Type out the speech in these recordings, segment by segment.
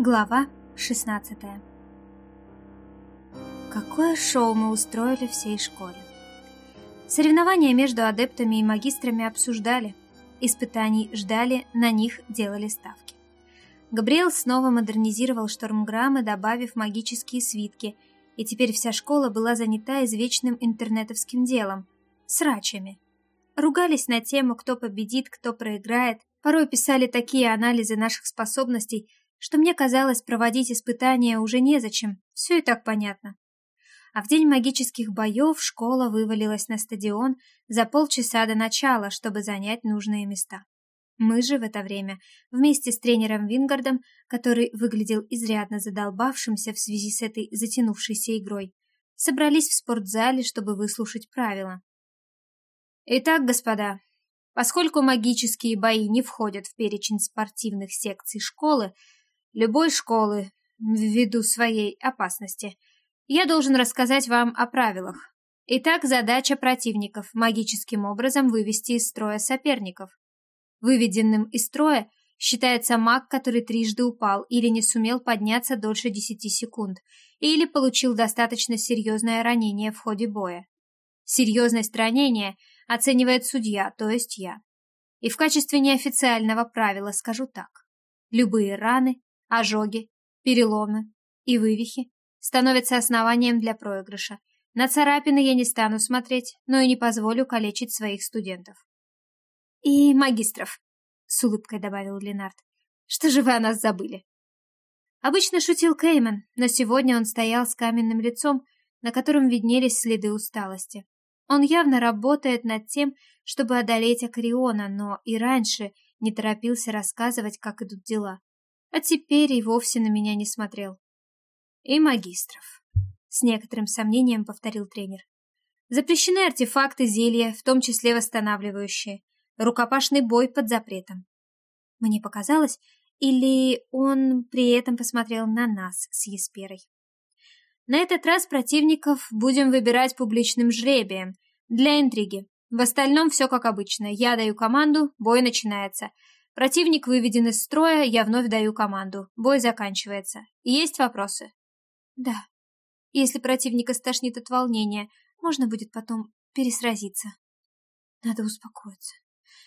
Глава 16 Какое шоу мы устроили всей школе. Соревнования между адептами и магистрами обсуждали, испытаний ждали, на них делали ставки. Габриэл снова модернизировал штормграммы, добавив магические свитки, и теперь вся школа была занята извечным интернетовским делом – срачами. Ругались на тему, кто победит, кто проиграет, порой писали такие анализы наших способностей – что мне казалось, проводить испытания уже незачем, все и так понятно. А в день магических боев школа вывалилась на стадион за полчаса до начала, чтобы занять нужные места. Мы же в это время, вместе с тренером Вингардом, который выглядел изрядно задолбавшимся в связи с этой затянувшейся игрой, собрались в спортзале, чтобы выслушать правила. Итак, господа, поскольку магические бои не входят в перечень спортивных секций школы, любой школы, ввиду своей опасности. Я должен рассказать вам о правилах. Итак, задача противников – магическим образом вывести из строя соперников. Выведенным из строя считается маг, который трижды упал или не сумел подняться дольше 10 секунд, или получил достаточно серьезное ранение в ходе боя. Серьезность ранения оценивает судья, то есть я. И в качестве неофициального правила скажу так. Любые раны, ожоги, переломы и вывихи становятся основанием для проигрыша. На царапины я не стану смотреть, но и не позволю калечить своих студентов. «И магистров», — с улыбкой добавил Ленард. «Что же вы о нас забыли?» Обычно шутил Кейман, но сегодня он стоял с каменным лицом, на котором виднелись следы усталости. Он явно работает над тем, чтобы одолеть Акариона, но и раньше не торопился рассказывать, как идут дела а теперь и вовсе на меня не смотрел. И магистров. С некоторым сомнением повторил тренер. Запрещены артефакты, зелья, в том числе восстанавливающие. Рукопашный бой под запретом. Мне показалось, или он при этом посмотрел на нас с Есперой. На этот раз противников будем выбирать публичным жребием, для интриги. В остальном все как обычно. Я даю команду, бой начинается. Противник выведен из строя, я вновь даю команду. Бой заканчивается. Есть вопросы? Да. Если противника стошнит от волнения, можно будет потом пересразиться. Надо успокоиться.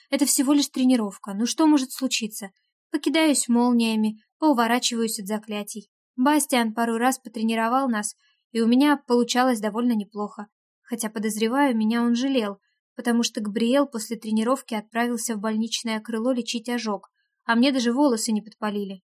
Это всего лишь тренировка. Ну что может случиться? Покидаюсь молниями, поуворачиваюсь от заклятий. Бастиан пару раз потренировал нас, и у меня получалось довольно неплохо. Хотя, подозреваю, меня он жалел — потому что Габриэл после тренировки отправился в больничное крыло лечить ожог, а мне даже волосы не подпалили.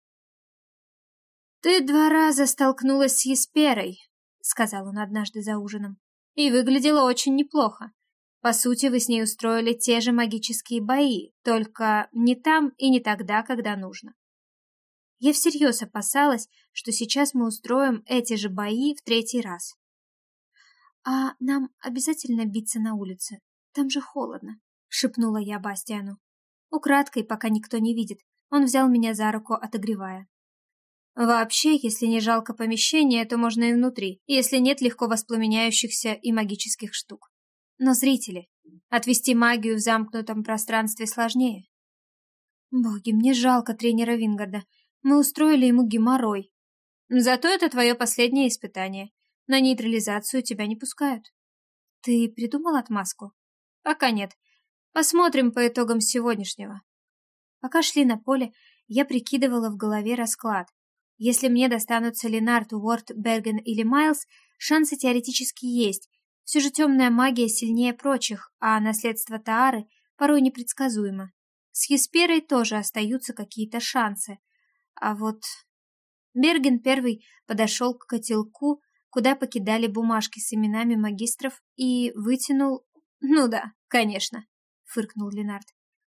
«Ты два раза столкнулась с Есперой», — сказал он однажды за ужином, — «и выглядела очень неплохо. По сути, вы с ней устроили те же магические бои, только не там и не тогда, когда нужно». Я всерьез опасалась, что сейчас мы устроим эти же бои в третий раз. «А нам обязательно биться на улице?» Там же холодно, шепнула я Бастиану. Украдкой, пока никто не видит, он взял меня за руку, отогревая. Вообще, если не жалко помещения, то можно и внутри, если нет легко воспламеняющихся и магических штук. Но зрители, отвести магию в замкнутом пространстве сложнее. Боги, мне жалко тренера Вингарда. Мы устроили ему геморрой. Зато это твое последнее испытание. На нейтрализацию тебя не пускают. Ты придумал отмазку? Пока нет. Посмотрим по итогам сегодняшнего. Пока шли на поле, я прикидывала в голове расклад. Если мне достанутся Ленард, Уорд, Берген или Майлз, шансы теоретически есть. Все же темная магия сильнее прочих, а наследство Таары порой непредсказуемо. С Есперой тоже остаются какие-то шансы. А вот... Берген первый подошел к котелку, куда покидали бумажки с именами магистров, и вытянул «Ну да, конечно», — фыркнул Ленард.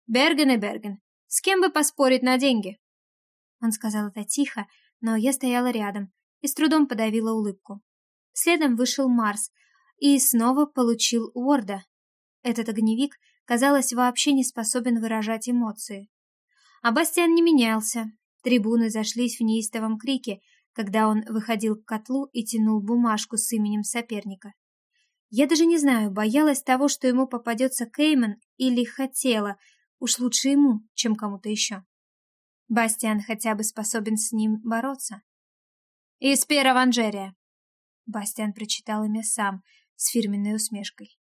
«Берген и Берген. С кем бы поспорить на деньги?» Он сказал это тихо, но я стояла рядом и с трудом подавила улыбку. Следом вышел Марс и снова получил Уорда. Этот огневик, казалось, вообще не способен выражать эмоции. А Бастиан не менялся. Трибуны зашлись в неистовом крике, когда он выходил к котлу и тянул бумажку с именем соперника. Я даже не знаю, боялась того, что ему попадется Кейман, или хотела, уж лучше ему, чем кому-то еще. Бастиан хотя бы способен с ним бороться. «Испера Ванжерия!» Бастиан прочитал имя сам, с фирменной усмешкой.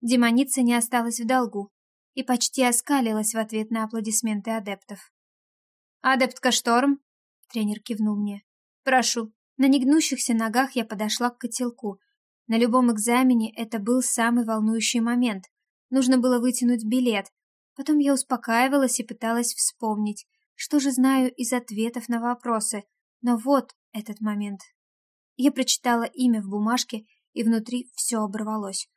Демоница не осталась в долгу и почти оскалилась в ответ на аплодисменты адептов. «Адептка Шторм!» — тренер кивнул мне. «Прошу». На негнущихся ногах я подошла к котелку. На любом экзамене это был самый волнующий момент. Нужно было вытянуть билет. Потом я успокаивалась и пыталась вспомнить, что же знаю из ответов на вопросы. Но вот этот момент. Я прочитала имя в бумажке, и внутри все оборвалось.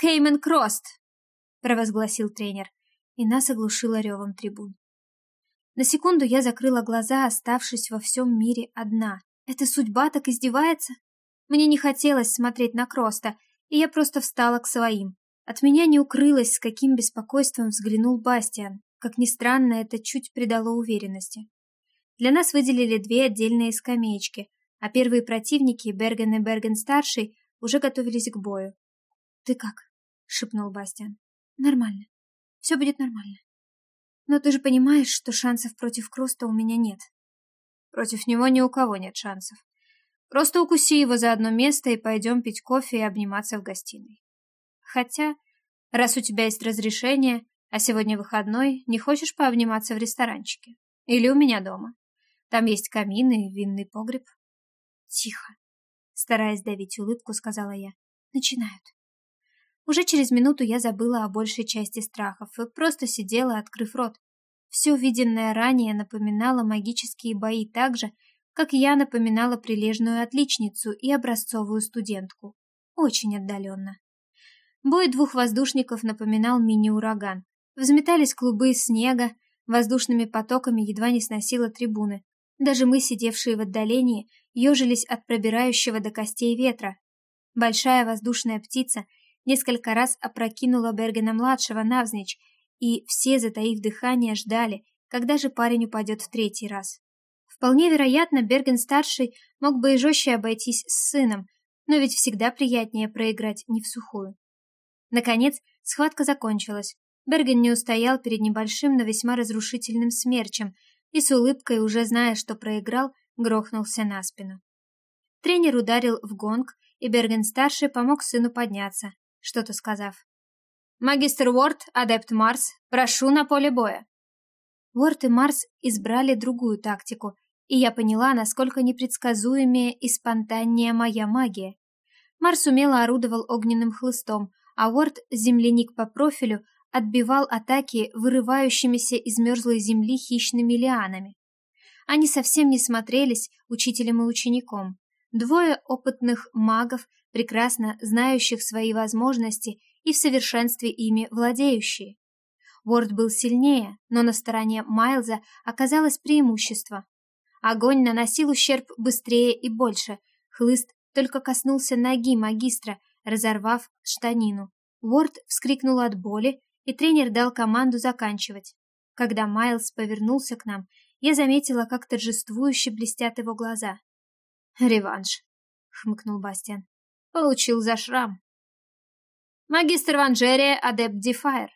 «Кеймен Крост!» — провозгласил тренер, и нас оглушило ревом трибун. На секунду я закрыла глаза, оставшись во всем мире одна. Эта судьба так издевается? Мне не хотелось смотреть на Кроста, и я просто встала к своим. От меня не укрылось, с каким беспокойством взглянул Бастиан. Как ни странно, это чуть придало уверенности. Для нас выделили две отдельные скамеечки, а первые противники, Берген и Берген-старший, уже готовились к бою. «Ты как?» — шепнул Бастиан. «Нормально. Все будет нормально. Но ты же понимаешь, что шансов против Кроста у меня нет». «Против него ни у кого нет шансов. Просто укуси его за одно место и пойдем пить кофе и обниматься в гостиной. Хотя, раз у тебя есть разрешение, а сегодня выходной, не хочешь пообниматься в ресторанчике? Или у меня дома? Там есть камин и винный погреб. Тихо. Стараясь давить улыбку, сказала я. Начинают. Уже через минуту я забыла о большей части страхов и просто сидела, открыв рот. Все виденное ранее напоминало магические бои так же, как я напоминала прилежную отличницу и образцовую студентку. Очень отдаленно. Бой двух воздушников напоминал мини-ураган. Взметались клубы снега, воздушными потоками едва не сносило трибуны. Даже мы, сидевшие в отдалении, ежились от пробирающего до костей ветра. Большая воздушная птица несколько раз опрокинула Бергена-младшего навзничь, и все, затаив дыхание, ждали, когда же парень упадет в третий раз. Вполне вероятно, Берген-старший мог бы и жестче обойтись с сыном, но ведь всегда приятнее проиграть не в сухую. Наконец, схватка закончилась. Берген не устоял перед небольшим, но весьма разрушительным смерчем и с улыбкой, уже зная, что проиграл, грохнулся на спину. Тренер ударил в гонг, и Берген-старший помог сыну подняться, что-то сказав. «Магистр Уорд, адепт Марс, прошу на поле боя!» Уорд и Марс избрали другую тактику, и я поняла, насколько непредсказуемее и спонтаннее моя магия. Марс умело орудовал огненным хлыстом, а Уорд, земляник по профилю, отбивал атаки вырывающимися из мерзлой земли хищными лианами. Они совсем не смотрелись учителем и учеником. Двое опытных магов, прекрасно знающих свои возможности и в совершенстве ими владеющие. Уорд был сильнее, но на стороне Майлза оказалось преимущество. Огонь наносил ущерб быстрее и больше. Хлыст только коснулся ноги магистра, разорвав штанину. Уорд вскрикнул от боли, и тренер дал команду заканчивать. Когда Майлз повернулся к нам, я заметила, как торжествующе блестят его глаза. «Реванш», — хмыкнул Бастиан. «Получил за шрам». «Магистр Ванжерия, адепт Дефайр».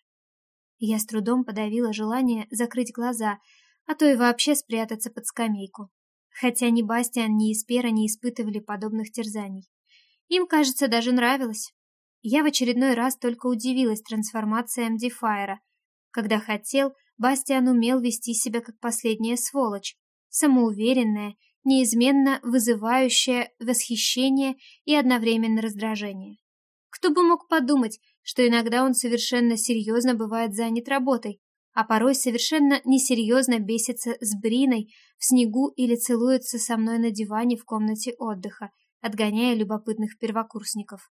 Я с трудом подавила желание закрыть глаза, а то и вообще спрятаться под скамейку. Хотя ни Бастиан, ни Испера не испытывали подобных терзаний. Им, кажется, даже нравилось. Я в очередной раз только удивилась трансформациям Дефайра. Когда хотел, Бастиан умел вести себя как последняя сволочь, самоуверенная, неизменно вызывающая восхищение и одновременно раздражение. Кто бы мог подумать, что иногда он совершенно серьезно бывает занят работой, а порой совершенно несерьезно бесится с Бриной в снегу или целуется со мной на диване в комнате отдыха, отгоняя любопытных первокурсников.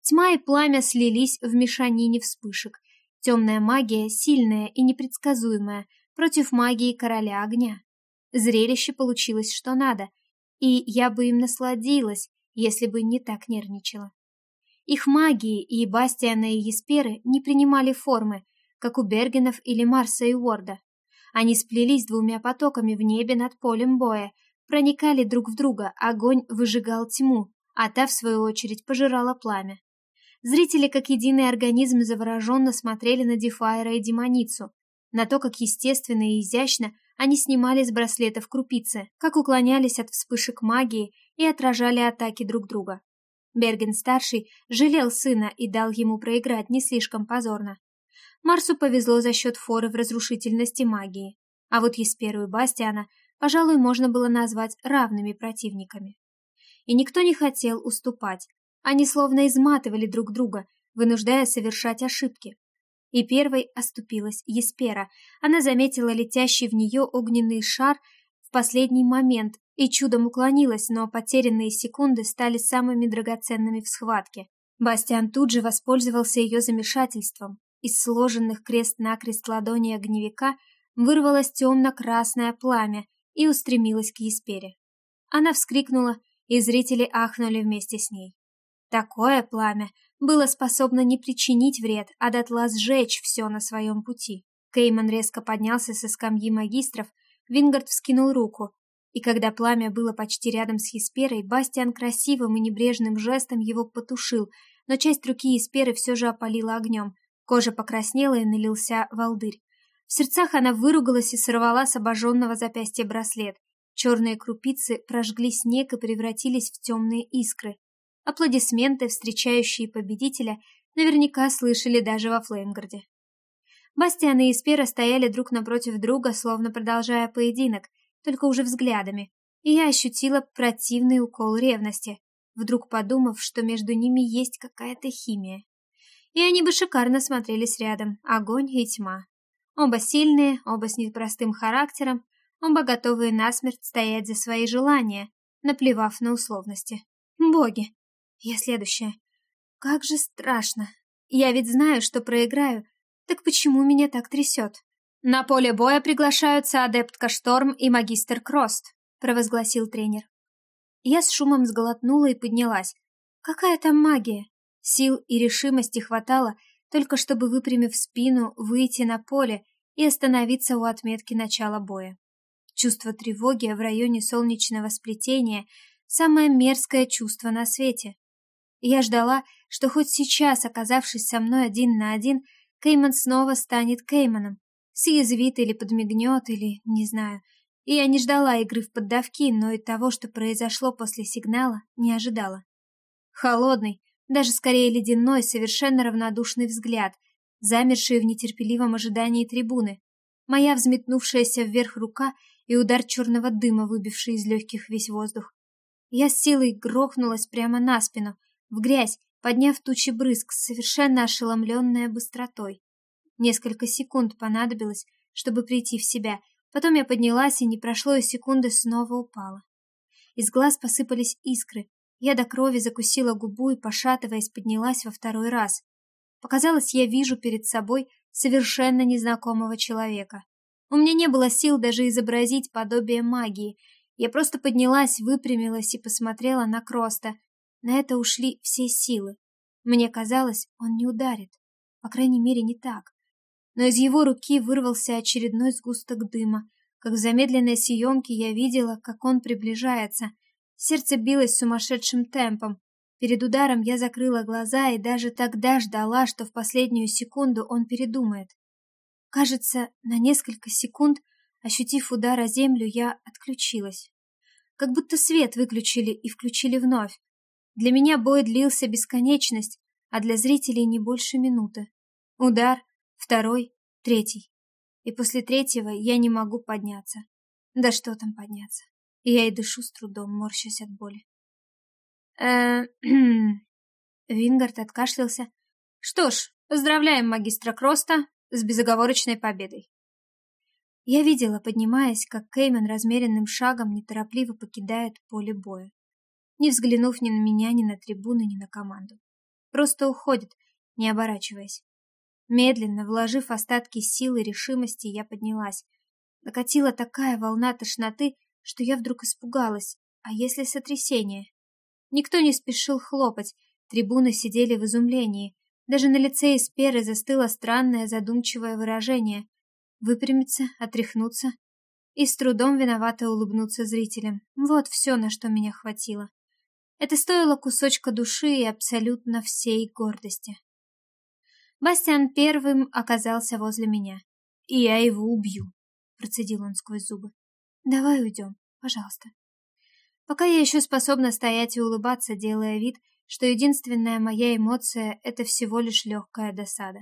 Тьма и пламя слились в мешанине вспышек. Темная магия, сильная и непредсказуемая, против магии короля огня. Зрелище получилось что надо, и я бы им насладилась, если бы не так нервничала. Их магии и Бастиана и Есперы не принимали формы, как у Бергенов или Марса и Уорда. Они сплелись двумя потоками в небе над полем боя, проникали друг в друга, огонь выжигал тьму, а та, в свою очередь, пожирала пламя. Зрители, как единый организм, завороженно смотрели на Дефайра и Демоницу, на то, как естественно и изящно они снимали с браслетов крупицы, как уклонялись от вспышек магии и отражали атаки друг друга. Берген-старший жалел сына и дал ему проиграть не слишком позорно. Марсу повезло за счет форы в разрушительности магии, а вот Есперу и Бастиана, пожалуй, можно было назвать равными противниками. И никто не хотел уступать, они словно изматывали друг друга, вынуждая совершать ошибки. И первой оступилась Еспера. Она заметила летящий в нее огненный шар в последний момент и чудом уклонилась, но потерянные секунды стали самыми драгоценными в схватке. Бастиан тут же воспользовался ее замешательством. Из сложенных крест-накрест ладони огневика вырвалось темно-красное пламя и устремилось к Еспере. Она вскрикнула, и зрители ахнули вместе с ней. Такое пламя было способно не причинить вред, а дотла сжечь все на своем пути. Кейман резко поднялся со скамьи магистров, Вингард вскинул руку, и когда пламя было почти рядом с Хисперой, Бастиан красивым и небрежным жестом его потушил, но часть руки Хисперы все же опалила огнем. Кожа покраснела и налился волдырь. В сердцах она выругалась и сорвала с обожженного запястья браслет. Черные крупицы прожгли снег и превратились в темные искры. Аплодисменты, встречающие победителя, наверняка слышали даже во Флеймгарде. Бастиан и Испера стояли друг напротив друга, словно продолжая поединок, только уже взглядами, и я ощутила противный укол ревности, вдруг подумав, что между ними есть какая-то химия. И они бы шикарно смотрелись рядом, огонь и тьма. Оба сильные, оба с непростым характером, оба готовые насмерть стоять за свои желания, наплевав на условности. Боги, я следующая. Как же страшно. Я ведь знаю, что проиграю. Так почему меня так трясет? На поле боя приглашаются адептка Шторм и магистр Крост, провозгласил тренер. Я с шумом сглотнула и поднялась. Какая там магия? Сил и решимости хватало, только чтобы, выпрямив спину, выйти на поле и остановиться у отметки начала боя. Чувство тревоги в районе солнечного сплетения – самое мерзкое чувство на свете. Я ждала, что хоть сейчас, оказавшись со мной один на один, Кейман снова станет Кейманом. Съязвит или подмигнет, или не знаю. И я не ждала игры в поддавки, но и того, что произошло после сигнала, не ожидала. Холодный, даже скорее ледяной, совершенно равнодушный взгляд, замерший в нетерпеливом ожидании трибуны, моя взметнувшаяся вверх рука и удар черного дыма, выбивший из легких весь воздух. Я с силой грохнулась прямо на спину — в грязь, подняв тучи брызг, совершенно ошеломленная быстротой. Несколько секунд понадобилось, чтобы прийти в себя, потом я поднялась и не прошло и секунды снова упала. Из глаз посыпались искры, я до крови закусила губу и, пошатываясь, поднялась во второй раз. Показалось, я вижу перед собой совершенно незнакомого человека. У меня не было сил даже изобразить подобие магии. Я просто поднялась, выпрямилась и посмотрела на Кроста, на это ушли все силы. Мне казалось, он не ударит. По крайней мере, не так. Но из его руки вырвался очередной сгусток дыма. Как в замедленной съемке я видела, как он приближается. Сердце билось сумасшедшим темпом. Перед ударом я закрыла глаза и даже тогда ждала, что в последнюю секунду он передумает. Кажется, на несколько секунд, ощутив удар о землю, я отключилась. Как будто свет выключили и включили вновь. Для меня бой длился бесконечность, а для зрителей не больше минуты. Удар, второй, третий. И после третьего я не могу подняться. Да что там подняться? Я и дышу с трудом, морщась от боли. э откашлялся. Что ж, поздравляем магистра Кроста с безоговорочной победой. Я видела, поднимаясь, как Кеймен размеренным шагом неторопливо покидает поле боя не взглянув ни на меня, ни на трибуны, ни на команду. Просто уходит, не оборачиваясь. Медленно, вложив остатки силы и решимости, я поднялась. Накатила такая волна тошноты, что я вдруг испугалась. А если сотрясение? Никто не спешил хлопать, трибуны сидели в изумлении. Даже на лице Эсперы застыло странное задумчивое выражение. Выпрямиться, отряхнуться и с трудом виновато улыбнуться зрителям. Вот все, на что меня хватило. Это стоило кусочка души и абсолютно всей гордости. Бастиан первым оказался возле меня, и я его убью. процедил он сквозь зубы. Давай уйдем, пожалуйста. Пока я еще способна стоять и улыбаться, делая вид, что единственная моя эмоция — это всего лишь легкая досада.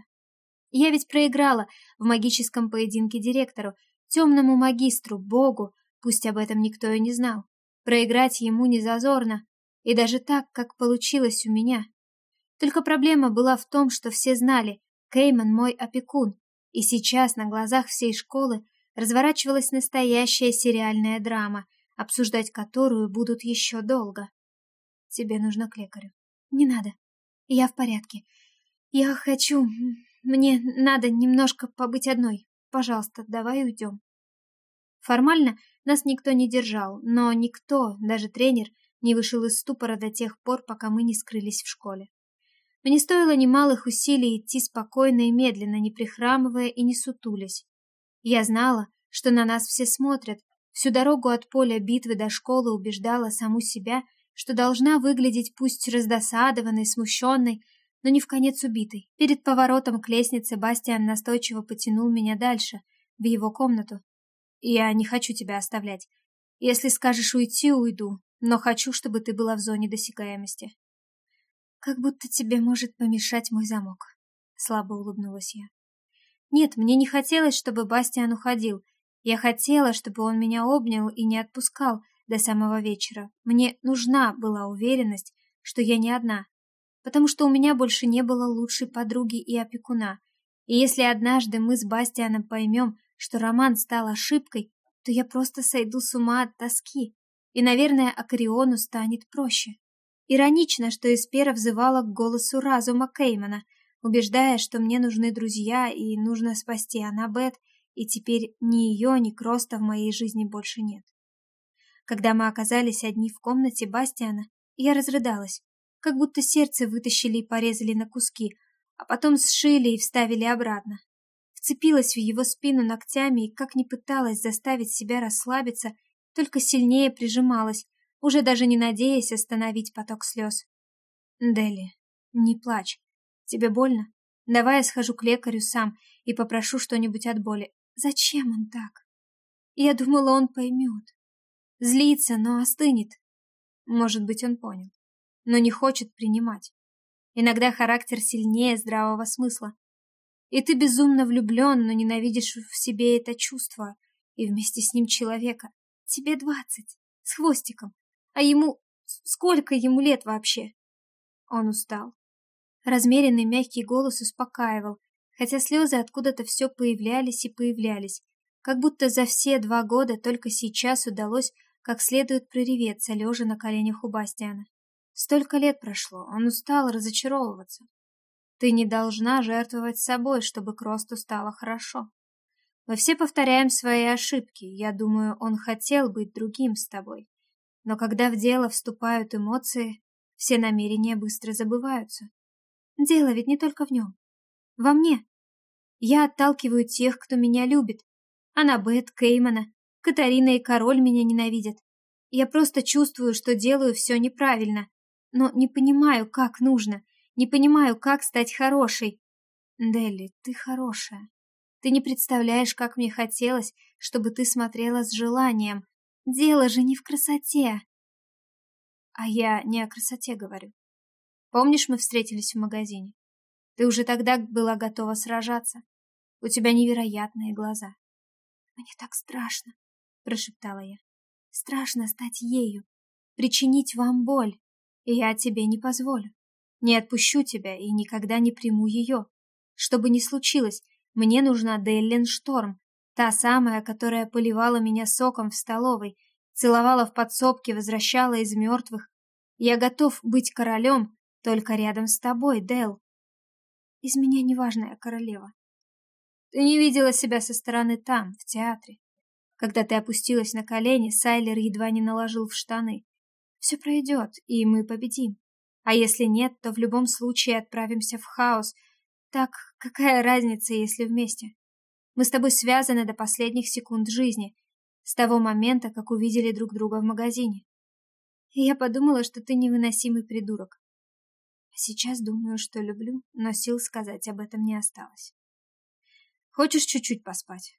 Я ведь проиграла в магическом поединке директору, темному магистру, богу, пусть об этом никто и не знал. Проиграть ему не зазорно, и даже так, как получилось у меня. Только проблема была в том, что все знали, Кейман мой опекун, и сейчас на глазах всей школы разворачивалась настоящая сериальная драма, обсуждать которую будут еще долго. Тебе нужно к лекарю. Не надо. Я в порядке. Я хочу... Мне надо немножко побыть одной. Пожалуйста, давай уйдем. Формально нас никто не держал, но никто, даже тренер, не вышел из ступора до тех пор, пока мы не скрылись в школе. Мне стоило немалых усилий идти спокойно и медленно, не прихрамывая и не сутулясь. Я знала, что на нас все смотрят, всю дорогу от поля битвы до школы убеждала саму себя, что должна выглядеть пусть раздосадованной, смущенной, но не в конец убитой. Перед поворотом к лестнице Бастиан настойчиво потянул меня дальше, в его комнату. «Я не хочу тебя оставлять. Если скажешь уйти, уйду, но хочу, чтобы ты была в зоне досягаемости». «Как будто тебе может помешать мой замок», — слабо улыбнулась я. Нет, мне не хотелось, чтобы Бастиан уходил. Я хотела, чтобы он меня обнял и не отпускал до самого вечера. Мне нужна была уверенность, что я не одна, потому что у меня больше не было лучшей подруги и опекуна. И если однажды мы с Бастианом поймем, что роман стал ошибкой, то я просто сойду с ума от тоски, и, наверное, Акариону станет проще. Иронично, что Эспера взывала к голосу разума Кеймана — убеждая, что мне нужны друзья и нужно спасти Аннабет, и теперь ни ее, ни Кроста в моей жизни больше нет. Когда мы оказались одни в комнате Бастиана, я разрыдалась, как будто сердце вытащили и порезали на куски, а потом сшили и вставили обратно. Вцепилась в его спину ногтями и, как ни пыталась заставить себя расслабиться, только сильнее прижималась, уже даже не надеясь остановить поток слез. «Дели, не плачь. Тебе больно? Давай я схожу к лекарю сам и попрошу что-нибудь от боли. Зачем он так? Я думала, он поймет. Злится, но остынет. Может быть, он понял, но не хочет принимать. Иногда характер сильнее здравого смысла. И ты безумно влюблен, но ненавидишь в себе это чувство, и вместе с ним человека. Тебе двадцать, с хвостиком, а ему... Сколько ему лет вообще? Он устал. Размеренный мягкий голос успокаивал, хотя слезы откуда-то все появлялись и появлялись, как будто за все два года только сейчас удалось как следует прореветься, лежа на коленях у Бастиана. Столько лет прошло, он устал разочаровываться. Ты не должна жертвовать собой, чтобы Кросту стало хорошо. Мы все повторяем свои ошибки, я думаю, он хотел быть другим с тобой. Но когда в дело вступают эмоции, все намерения быстро забываются. Дело ведь не только в нем. Во мне. Я отталкиваю тех, кто меня любит. Аннабет, Кеймана, Катарина и Король меня ненавидят. Я просто чувствую, что делаю все неправильно, но не понимаю, как нужно, не понимаю, как стать хорошей. Делли, ты хорошая. Ты не представляешь, как мне хотелось, чтобы ты смотрела с желанием. Дело же не в красоте. А я не о красоте говорю. Помнишь, мы встретились в магазине? Ты уже тогда была готова сражаться. У тебя невероятные глаза. Мне так страшно, прошептала я. Страшно стать ею, причинить вам боль, и я тебе не позволю. Не отпущу тебя и никогда не приму ее. Что бы ни случилось, мне нужна Деллин Шторм, та самая, которая поливала меня соком в столовой, целовала в подсобке, возвращала из мертвых. Я готов быть королем, только рядом с тобой, Дэл. Из меня неважная королева. Ты не видела себя со стороны там, в театре. Когда ты опустилась на колени, Сайлер едва не наложил в штаны. Все пройдет, и мы победим. А если нет, то в любом случае отправимся в хаос. Так какая разница, если вместе? Мы с тобой связаны до последних секунд жизни, с того момента, как увидели друг друга в магазине. И я подумала, что ты невыносимый придурок. Сейчас думаю, что люблю, но сил сказать об этом не осталось. Хочешь чуть-чуть поспать?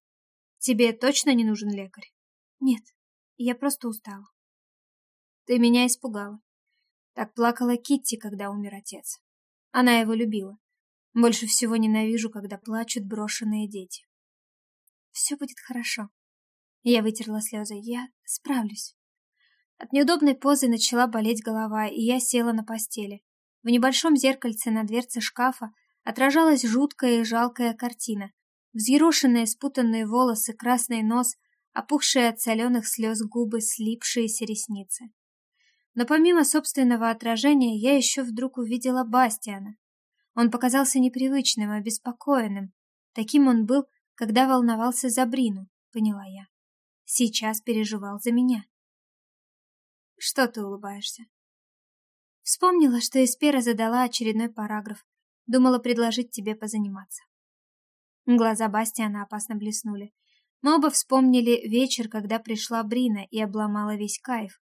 Тебе точно не нужен лекарь? Нет, я просто устала. Ты меня испугала. Так плакала Китти, когда умер отец. Она его любила. Больше всего ненавижу, когда плачут брошенные дети. Все будет хорошо. Я вытерла слезы. Я справлюсь. От неудобной позы начала болеть голова, и я села на постели. В небольшом зеркальце на дверце шкафа отражалась жуткая и жалкая картина. Взъерошенные спутанные волосы, красный нос, опухшие от соленых слез губы, слипшиеся ресницы. Но помимо собственного отражения, я еще вдруг увидела Бастиана. Он показался непривычным, обеспокоенным. Таким он был, когда волновался за Брину, поняла я. Сейчас переживал за меня. Что ты улыбаешься? Вспомнила, что Эспера задала очередной параграф. Думала предложить тебе позаниматься. Глаза Бастиана опасно блеснули. Мы оба вспомнили вечер, когда пришла Брина и обломала весь кайф.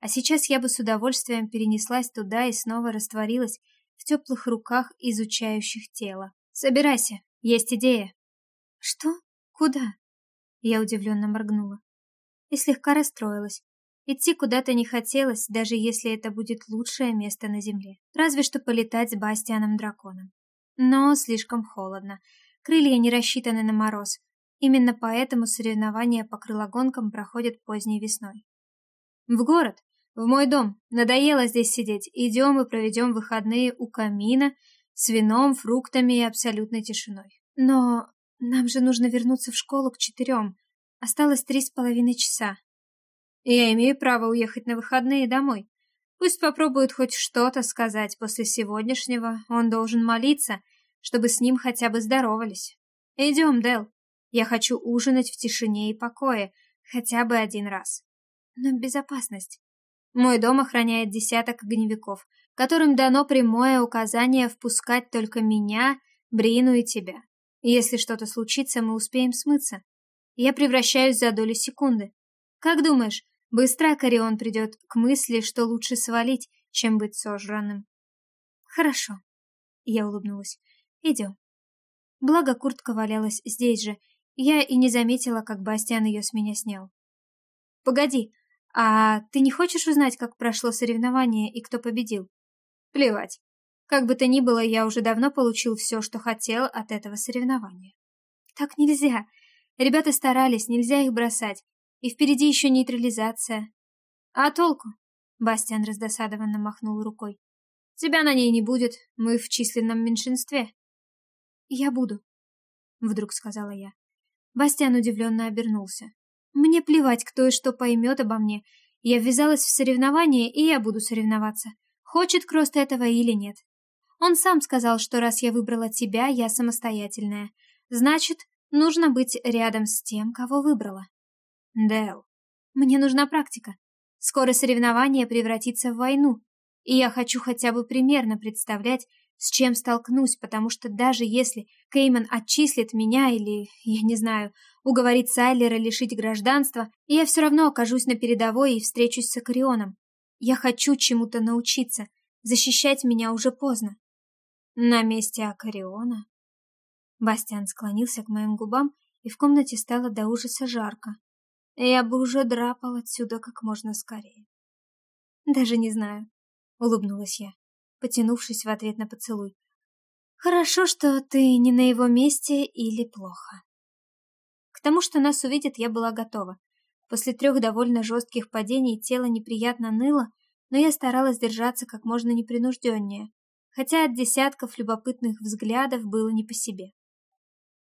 А сейчас я бы с удовольствием перенеслась туда и снова растворилась в теплых руках изучающих тело. Собирайся, есть идея. Что? Куда? Я удивленно моргнула. И слегка расстроилась. Идти куда-то не хотелось, даже если это будет лучшее место на Земле. Разве что полетать с Бастианом-драконом. Но слишком холодно. Крылья не рассчитаны на мороз. Именно поэтому соревнования по крылогонкам проходят поздней весной. В город, в мой дом. Надоело здесь сидеть. Идем и проведем выходные у камина с вином, фруктами и абсолютной тишиной. Но нам же нужно вернуться в школу к четырем. Осталось три с половиной часа. Я имею право уехать на выходные домой. Пусть попробует хоть что-то сказать после сегодняшнего. Он должен молиться, чтобы с ним хотя бы здоровались. Идем, Дел. Я хочу ужинать в тишине и покое, хотя бы один раз. Но безопасность. Мой дом охраняет десяток огневиков, которым дано прямое указание впускать только меня, Брину и тебя. Если что-то случится, мы успеем смыться. Я превращаюсь за долю секунды. Как думаешь, Быстро Акарион придет к мысли, что лучше свалить, чем быть сожранным. Хорошо. Я улыбнулась. Идем. Благо куртка валялась здесь же, я и не заметила, как Бастиан ее с меня снял. Погоди, а ты не хочешь узнать, как прошло соревнование и кто победил? Плевать. Как бы то ни было, я уже давно получил все, что хотел от этого соревнования. Так нельзя. Ребята старались, нельзя их бросать. И впереди еще нейтрализация. А толку? Бастиан раздосадованно махнул рукой. Тебя на ней не будет, мы в численном меньшинстве. Я буду, вдруг сказала я. Бастиан удивленно обернулся. Мне плевать, кто и что поймет обо мне. Я ввязалась в соревнование, и я буду соревноваться. Хочет Крост этого или нет. Он сам сказал, что раз я выбрала тебя, я самостоятельная. Значит, нужно быть рядом с тем, кого выбрала. Дэл, мне нужна практика. Скоро соревнование превратится в войну, и я хочу хотя бы примерно представлять, с чем столкнусь, потому что даже если Кейман отчислит меня или, я не знаю, уговорит Сайлера лишить гражданства, я все равно окажусь на передовой и встречусь с Акарионом. Я хочу чему-то научиться, защищать меня уже поздно. На месте Акариона? Бастиан склонился к моим губам, и в комнате стало до ужаса жарко. Я бы уже драпал отсюда как можно скорее. Даже не знаю, улыбнулась я, потянувшись в ответ на поцелуй. Хорошо, что ты не на его месте или плохо. К тому, что нас увидят, я была готова. После трех довольно жестких падений тело неприятно ныло, но я старалась держаться как можно непринужденнее, хотя от десятков любопытных взглядов было не по себе.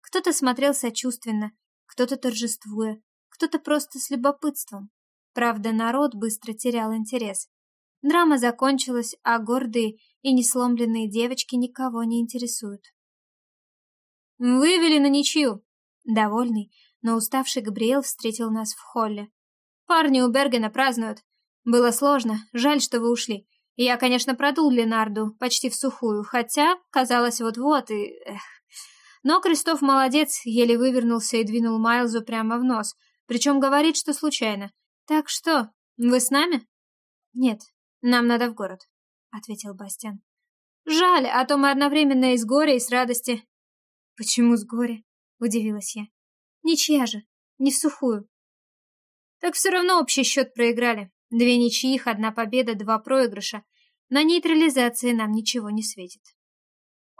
Кто-то смотрел сочувственно, кто-то торжествуя, кто-то просто с любопытством. Правда, народ быстро терял интерес. Драма закончилась, а гордые и несломленные девочки никого не интересуют. «Вывели на ничью!» Довольный, но уставший Габриэл встретил нас в холле. «Парни у Бергена празднуют. Было сложно, жаль, что вы ушли. Я, конечно, продул Ленарду почти в сухую, хотя, казалось, вот-вот и... Эх. Но Крестов молодец, еле вывернулся и двинул Майлзу прямо в нос, причем говорит, что случайно. Так что, вы с нами? Нет, нам надо в город, ответил Бастиан. Жаль, а то мы одновременно и с горя, и с радости. Почему с горя? Удивилась я. Ничья же. Не в сухую. Так все равно общий счет проиграли. Две ничьих, одна победа, два проигрыша. На нейтрализации нам ничего не светит.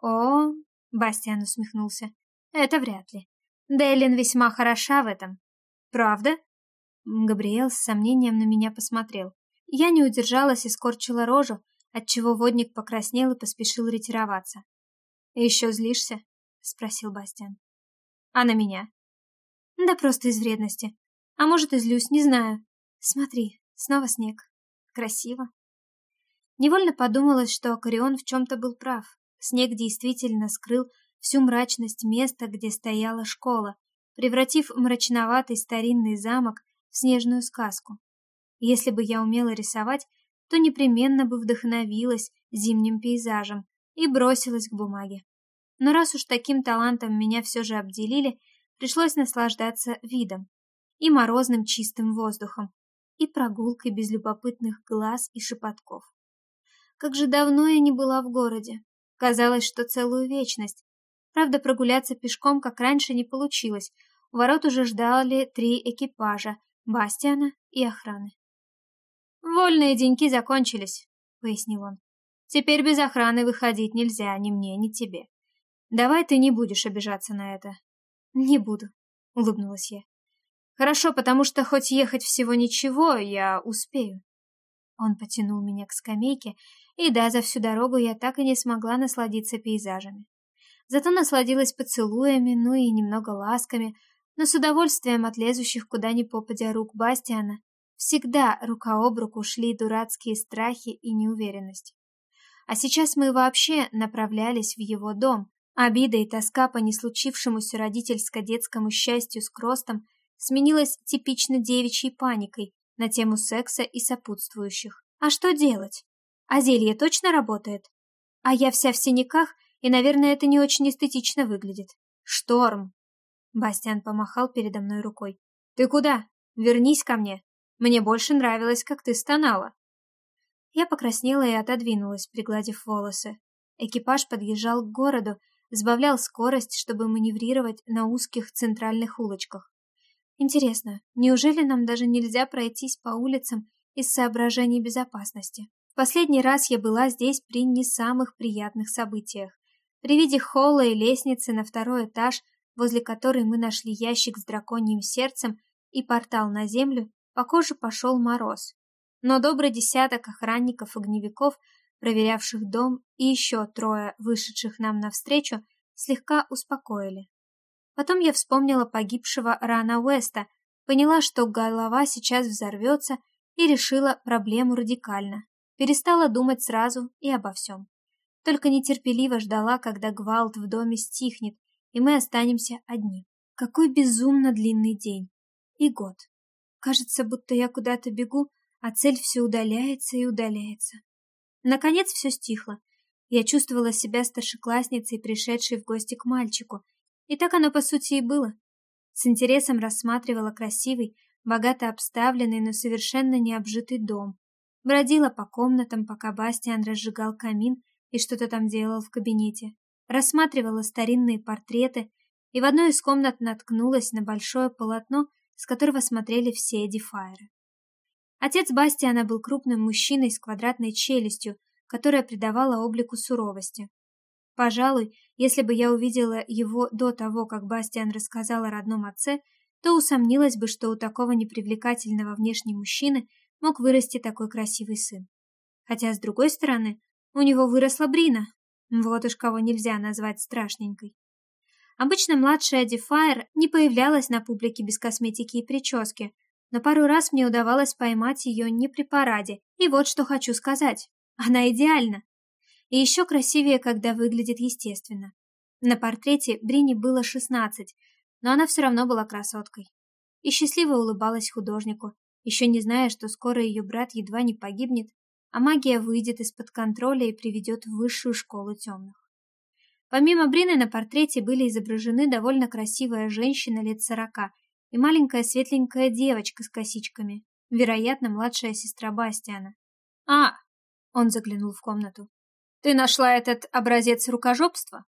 О, Бастиан усмехнулся. Это вряд ли. Дейлин весьма хороша в этом. Правда? Габриэл с сомнением на меня посмотрел. Я не удержалась и скорчила рожу, отчего водник покраснел и поспешил ретироваться. «Еще злишься?» — спросил Бастиан. «А на меня?» «Да просто из вредности. А может, и злюсь, не знаю. Смотри, снова снег. Красиво». Невольно подумалось, что Акарион в чем-то был прав. Снег действительно скрыл всю мрачность места, где стояла школа, превратив мрачноватый старинный замок в снежную сказку. Если бы я умела рисовать, то непременно бы вдохновилась зимним пейзажем и бросилась к бумаге. Но раз уж таким талантом меня все же обделили, пришлось наслаждаться видом и морозным чистым воздухом, и прогулкой без любопытных глаз и шепотков. Как же давно я не была в городе. Казалось, что целую вечность. Правда, прогуляться пешком, как раньше, не получилось. У ворот уже ждали три экипажа — Бастиана и охраны. «Вольные деньки закончились», — пояснил он. «Теперь без охраны выходить нельзя ни мне, ни тебе. Давай ты не будешь обижаться на это». «Не буду», — улыбнулась я. «Хорошо, потому что хоть ехать всего ничего, я успею». Он потянул меня к скамейке, и да, за всю дорогу я так и не смогла насладиться пейзажами. Зато насладилась поцелуями, ну и немного ласками, но с удовольствием от лезущих куда ни попадя рук Бастиана. Всегда рука об руку шли дурацкие страхи и неуверенность. А сейчас мы вообще направлялись в его дом. Обида и тоска по неслучившемуся родительско-детскому счастью с Кростом сменилась типично девичьей паникой на тему секса и сопутствующих. А что делать? А зелье точно работает? А я вся в синяках, и, наверное, это не очень эстетично выглядит. Шторм. Бастиан помахал передо мной рукой. Ты куда? Вернись ко мне. Мне больше нравилось, как ты стонала. Я покраснела и отодвинулась, пригладив волосы. Экипаж подъезжал к городу, сбавлял скорость, чтобы маневрировать на узких центральных улочках. Интересно, неужели нам даже нельзя пройтись по улицам из соображений безопасности? Последний раз я была здесь при не самых приятных событиях. При виде холла и лестницы на второй этаж, возле которой мы нашли ящик с драконьим сердцем и портал на землю, по коже пошел мороз. Но добрый десяток охранников-огневиков, проверявших дом, и еще трое, вышедших нам навстречу, слегка успокоили. Потом я вспомнила погибшего Рана Уэста, поняла, что голова сейчас взорвется, и решила проблему радикально перестала думать сразу и обо всем. Только нетерпеливо ждала, когда гвалт в доме стихнет, и мы останемся одни. Какой безумно длинный день. И год. Кажется, будто я куда-то бегу, а цель все удаляется и удаляется. Наконец все стихло. Я чувствовала себя старшеклассницей, пришедшей в гости к мальчику. И так оно, по сути, и было. С интересом рассматривала красивый, богато обставленный, но совершенно необжитый дом, Бродила по комнатам, пока Бастиан разжигал камин и что-то там делал в кабинете. Рассматривала старинные портреты и в одной из комнат наткнулась на большое полотно, с которого смотрели все Дефайры. Отец Бастиана был крупным мужчиной с квадратной челюстью, которая придавала облику суровости. Пожалуй, если бы я увидела его до того, как Бастиан рассказал о родном отце, то усомнилась бы, что у такого непривлекательного внешне мужчины мог вырасти такой красивый сын. Хотя, с другой стороны, у него выросла Брина. Вот уж кого нельзя назвать страшненькой. Обычно младшая Дефайр не появлялась на публике без косметики и прически, но пару раз мне удавалось поймать ее не при параде, и вот что хочу сказать. Она идеальна. И еще красивее, когда выглядит естественно. На портрете Брине было 16, но она все равно была красоткой. И счастливо улыбалась художнику, еще не зная, что скоро ее брат едва не погибнет, а магия выйдет из-под контроля и приведет в высшую школу темных. Помимо Брины на портрете были изображены довольно красивая женщина лет сорока и маленькая светленькая девочка с косичками, вероятно, младшая сестра Бастиана. «А!» — он заглянул в комнату. «Ты нашла этот образец рукожопства?»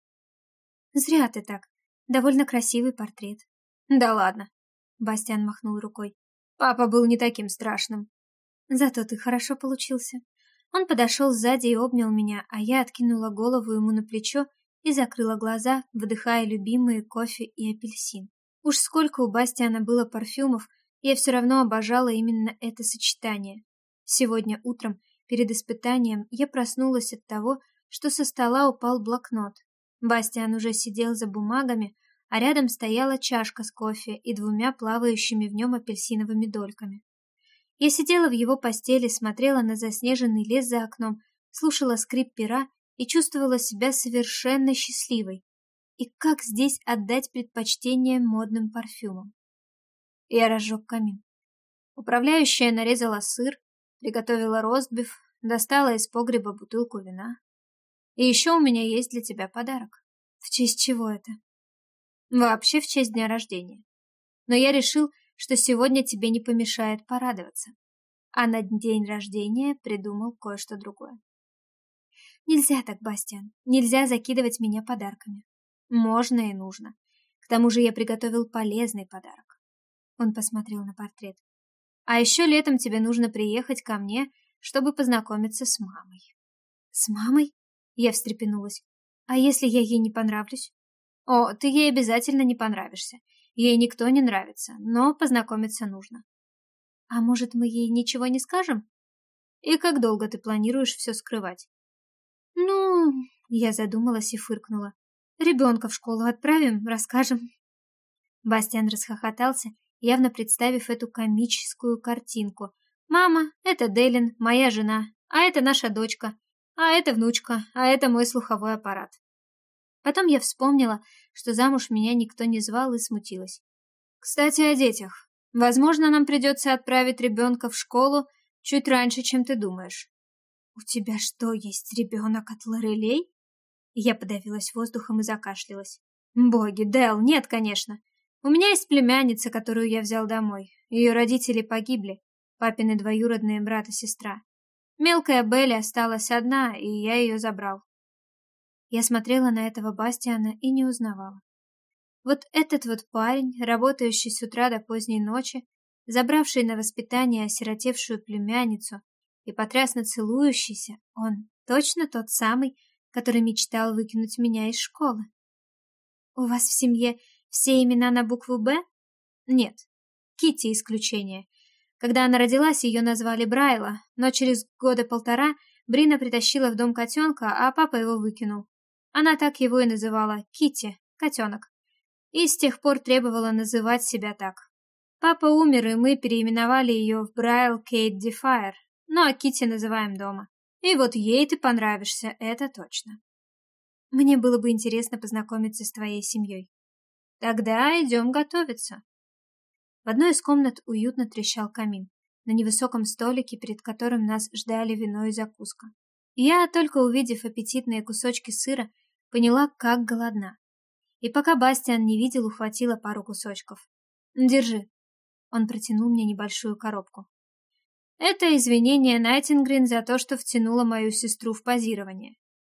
«Зря ты так. Довольно красивый портрет». «Да ладно. Бастиан махнул рукой. Папа был не таким страшным. Зато ты хорошо получился. Он подошел сзади и обнял меня, а я откинула голову ему на плечо и закрыла глаза, вдыхая любимые кофе и апельсин. Уж сколько у Бастиана было парфюмов, я все равно обожала именно это сочетание. Сегодня утром, перед испытанием, я проснулась от того, что со стола упал блокнот. Бастиан уже сидел за бумагами, а рядом стояла чашка с кофе и двумя плавающими в нем апельсиновыми дольками. Я сидела в его постели, смотрела на заснеженный лес за окном, слушала скрип пера и чувствовала себя совершенно счастливой. И как здесь отдать предпочтение модным парфюмам? Я разжег камин. Управляющая нарезала сыр, приготовила ростбиф, достала из погреба бутылку вина. И еще у меня есть для тебя подарок. В честь чего это? Вообще в честь дня рождения. Но я решил, что сегодня тебе не помешает порадоваться. А на день рождения придумал кое-что другое. Нельзя так, Бастиан. Нельзя закидывать меня подарками. Можно и нужно. К тому же я приготовил полезный подарок. Он посмотрел на портрет. А еще летом тебе нужно приехать ко мне, чтобы познакомиться с мамой. С мамой? Я встрепенулась. А если я ей не понравлюсь? О, ты ей обязательно не понравишься. Ей никто не нравится, но познакомиться нужно. А может, мы ей ничего не скажем? И как долго ты планируешь все скрывать? Ну, я задумалась и фыркнула. Ребенка в школу отправим, расскажем. Бастиан расхохотался, явно представив эту комическую картинку. «Мама, это Делин, моя жена, а это наша дочка, а это внучка, а это мой слуховой аппарат». Потом я вспомнила, что замуж меня никто не звал и смутилась. «Кстати, о детях. Возможно, нам придется отправить ребенка в школу чуть раньше, чем ты думаешь». «У тебя что, есть ребенок от Лорелей?» Я подавилась воздухом и закашлялась. «Боги, Дэл, нет, конечно. У меня есть племянница, которую я взял домой. Ее родители погибли, папины двоюродные брат и сестра. Мелкая Белли осталась одна, и я ее забрал. Я смотрела на этого Бастиана и не узнавала. Вот этот вот парень, работающий с утра до поздней ночи, забравший на воспитание осиротевшую племянницу и потрясно целующийся, он точно тот самый, который мечтал выкинуть меня из школы. У вас в семье все имена на букву «Б»? Нет. Кити исключение. Когда она родилась, ее назвали Брайла, но через года полтора Брина притащила в дом котенка, а папа его выкинул. Она так его и называла Кити, котенок. И с тех пор требовала называть себя так. Папа умер, и мы переименовали ее в Брайл Кейт Дефайр, ну а Кити называем дома. И вот ей ты понравишься, это точно. Мне было бы интересно познакомиться с твоей семьей. Тогда идем готовиться. В одной из комнат уютно трещал камин, на невысоком столике, перед которым нас ждали вино и закуска. Я, только увидев аппетитные кусочки сыра, поняла, как голодна. И пока Бастиан не видел, ухватила пару кусочков. «Держи». Он протянул мне небольшую коробку. Это извинение Найтингрин за то, что втянула мою сестру в позирование.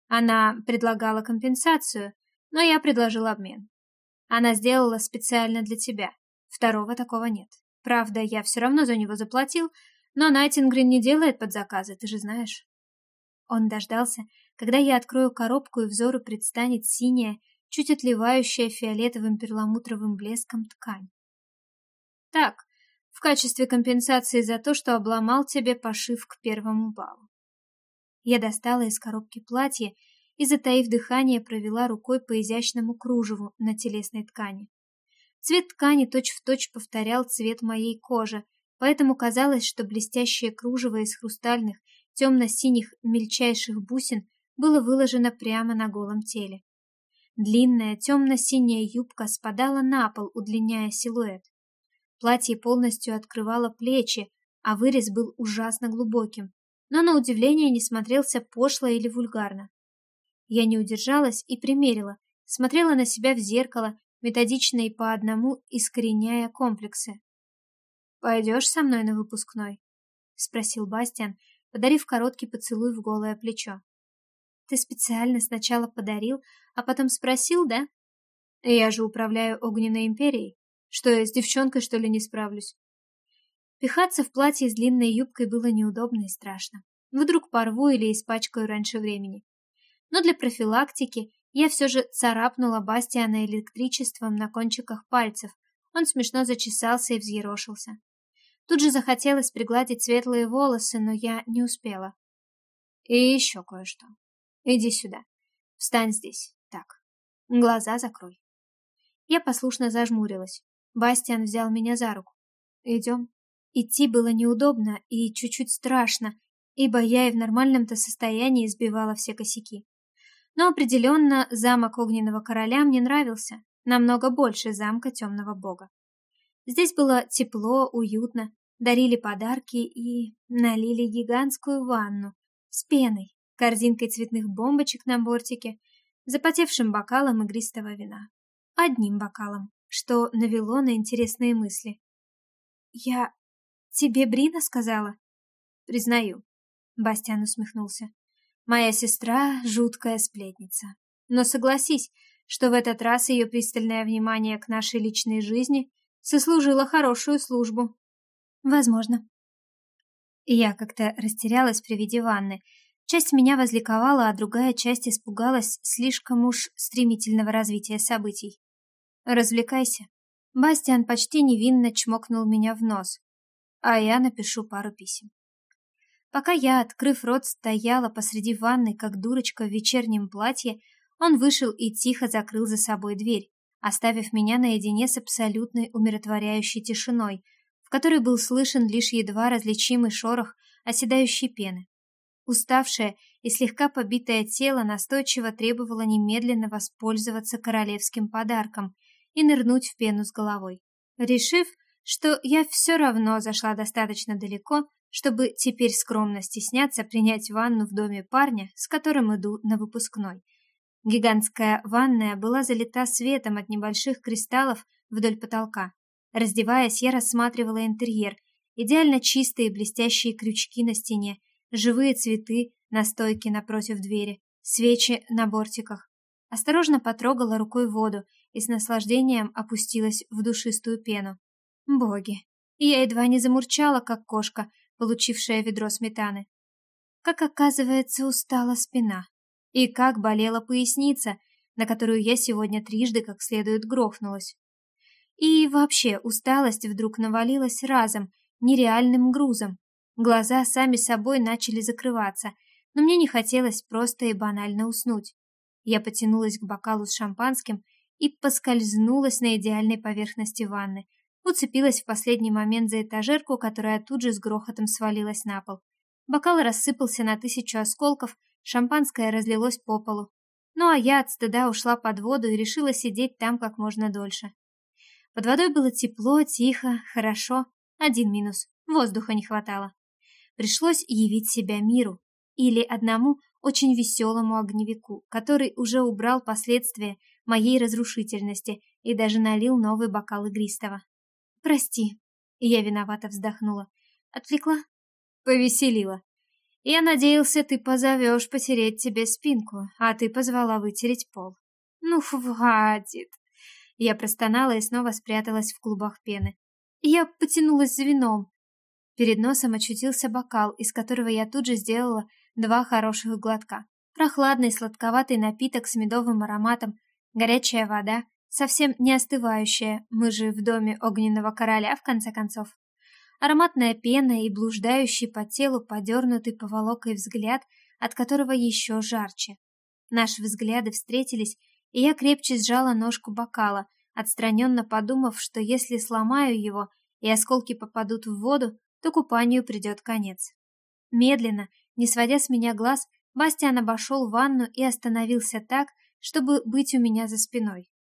Она предлагала компенсацию, но я предложил обмен. Она сделала специально для тебя. Второго такого нет. Правда, я все равно за него заплатил, но Найтингрин не делает под заказы, ты же знаешь. Он дождался, когда я открою коробку и взору предстанет синяя, чуть отливающая фиолетовым перламутровым блеском ткань. Так, в качестве компенсации за то, что обломал тебе пошив к первому балу. Я достала из коробки платье и, затаив дыхание, провела рукой по изящному кружеву на телесной ткани. Цвет ткани точь-в-точь точь повторял цвет моей кожи, поэтому казалось, что блестящее кружево из хрустальных, темно-синих мельчайших бусин было выложено прямо на голом теле. Длинная темно-синяя юбка спадала на пол, удлиняя силуэт. Платье полностью открывало плечи, а вырез был ужасно глубоким, но на удивление не смотрелся пошло или вульгарно. Я не удержалась и примерила, смотрела на себя в зеркало, методично и по одному искореняя комплексы. «Пойдешь со мной на выпускной?» — спросил Бастиан, подарив короткий поцелуй в голое плечо. «Ты специально сначала подарил, а потом спросил, да?» «Я же управляю Огненной Империей. Что я с девчонкой, что ли, не справлюсь? Пихаться в платье с длинной юбкой было неудобно и страшно. Вдруг порву или испачкаю раньше времени. Но для профилактики я все же царапнула Бастиана электричеством на кончиках пальцев. Он смешно зачесался и взъерошился. Тут же захотелось пригладить светлые волосы, но я не успела. И еще кое-что. Иди сюда. Встань здесь. Так. Глаза закрой. Я послушно зажмурилась. Бастиан взял меня за руку. Идем. Идти было неудобно и чуть-чуть страшно, ибо я и в нормальном-то состоянии сбивала все косяки. Но определенно замок Огненного Короля мне нравился, намного больше замка Темного Бога. Здесь было тепло, уютно, дарили подарки и налили гигантскую ванну с пеной, корзинкой цветных бомбочек на бортике, запотевшим бокалом игристого вина. Одним бокалом, что навело на интересные мысли. «Я тебе Брина сказала?» «Признаю», — Бастиан усмехнулся. «Моя сестра — жуткая сплетница. Но согласись, что в этот раз ее пристальное внимание к нашей личной жизни сослужило хорошую службу». «Возможно». Я как-то растерялась при виде ванны, Часть меня возликовала, а другая часть испугалась слишком уж стремительного развития событий. «Развлекайся». Бастиан почти невинно чмокнул меня в нос, а я напишу пару писем. Пока я, открыв рот, стояла посреди ванны, как дурочка в вечернем платье, он вышел и тихо закрыл за собой дверь, оставив меня наедине с абсолютной умиротворяющей тишиной, в которой был слышен лишь едва различимый шорох оседающей пены. Уставшее и слегка побитое тело настойчиво требовало немедленно воспользоваться королевским подарком и нырнуть в пену с головой. Решив, что я все равно зашла достаточно далеко, чтобы теперь скромно стесняться принять ванну в доме парня, с которым иду на выпускной. Гигантская ванная была залита светом от небольших кристаллов вдоль потолка. Раздеваясь, я рассматривала интерьер, идеально чистые блестящие крючки на стене, живые цветы на стойке напротив двери, свечи на бортиках. Осторожно потрогала рукой воду и с наслаждением опустилась в душистую пену. Боги! Я едва не замурчала, как кошка, получившая ведро сметаны. Как оказывается, устала спина. И как болела поясница, на которую я сегодня трижды как следует грохнулась. И вообще усталость вдруг навалилась разом, нереальным грузом, Глаза сами собой начали закрываться, но мне не хотелось просто и банально уснуть. Я потянулась к бокалу с шампанским и поскользнулась на идеальной поверхности ванны. Уцепилась в последний момент за этажерку, которая тут же с грохотом свалилась на пол. Бокал рассыпался на тысячу осколков, шампанское разлилось по полу. Ну а я от стыда ушла под воду и решила сидеть там как можно дольше. Под водой было тепло, тихо, хорошо. Один минус — воздуха не хватало пришлось явить себя миру или одному очень веселому огневику, который уже убрал последствия моей разрушительности и даже налил новый бокал игристого. «Прости», — я виновато вздохнула. «Отвлекла?» «Повеселила. Я надеялся, ты позовешь потереть тебе спинку, а ты позвала вытереть пол». «Ну, хватит!» Я простонала и снова спряталась в клубах пены. Я потянулась за вином, Перед носом очутился бокал, из которого я тут же сделала два хороших глотка. Прохладный сладковатый напиток с медовым ароматом, горячая вода, совсем не остывающая, мы же в доме огненного короля, в конце концов. Ароматная пена и блуждающий по телу подернутый поволокой взгляд, от которого еще жарче. Наши взгляды встретились, и я крепче сжала ножку бокала, отстраненно подумав, что если сломаю его и осколки попадут в воду, то купанию придет конец. Медленно, не сводя с меня глаз, Бастиан обошел ванну и остановился так, чтобы быть у меня за спиной.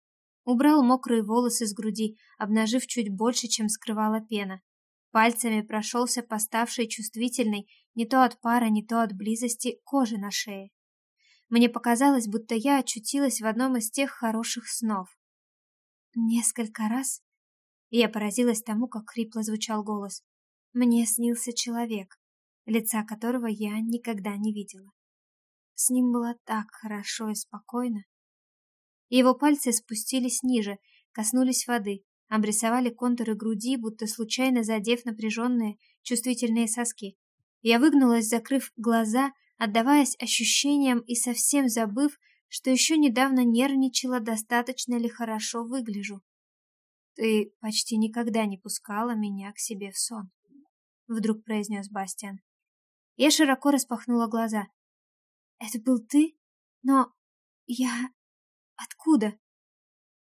Убрал мокрые волосы с груди, обнажив чуть больше, чем скрывала пена. Пальцами прошелся по ставшей чувствительной не то от пара, не то от близости кожи на шее. Мне показалось, будто я очутилась в одном из тех хороших снов. Несколько раз я поразилась тому, как хрипло звучал голос. Мне снился человек, лица которого я никогда не видела. С ним было так хорошо и спокойно. Его пальцы спустились ниже, коснулись воды, обрисовали контуры груди, будто случайно задев напряженные, чувствительные соски. Я выгнулась, закрыв глаза, отдаваясь ощущениям и совсем забыв, что еще недавно нервничала, достаточно ли хорошо выгляжу. «Ты почти никогда не пускала меня к себе в сон», — вдруг произнес Бастиан. Я широко распахнула глаза. «Это был ты? Но я... Откуда?»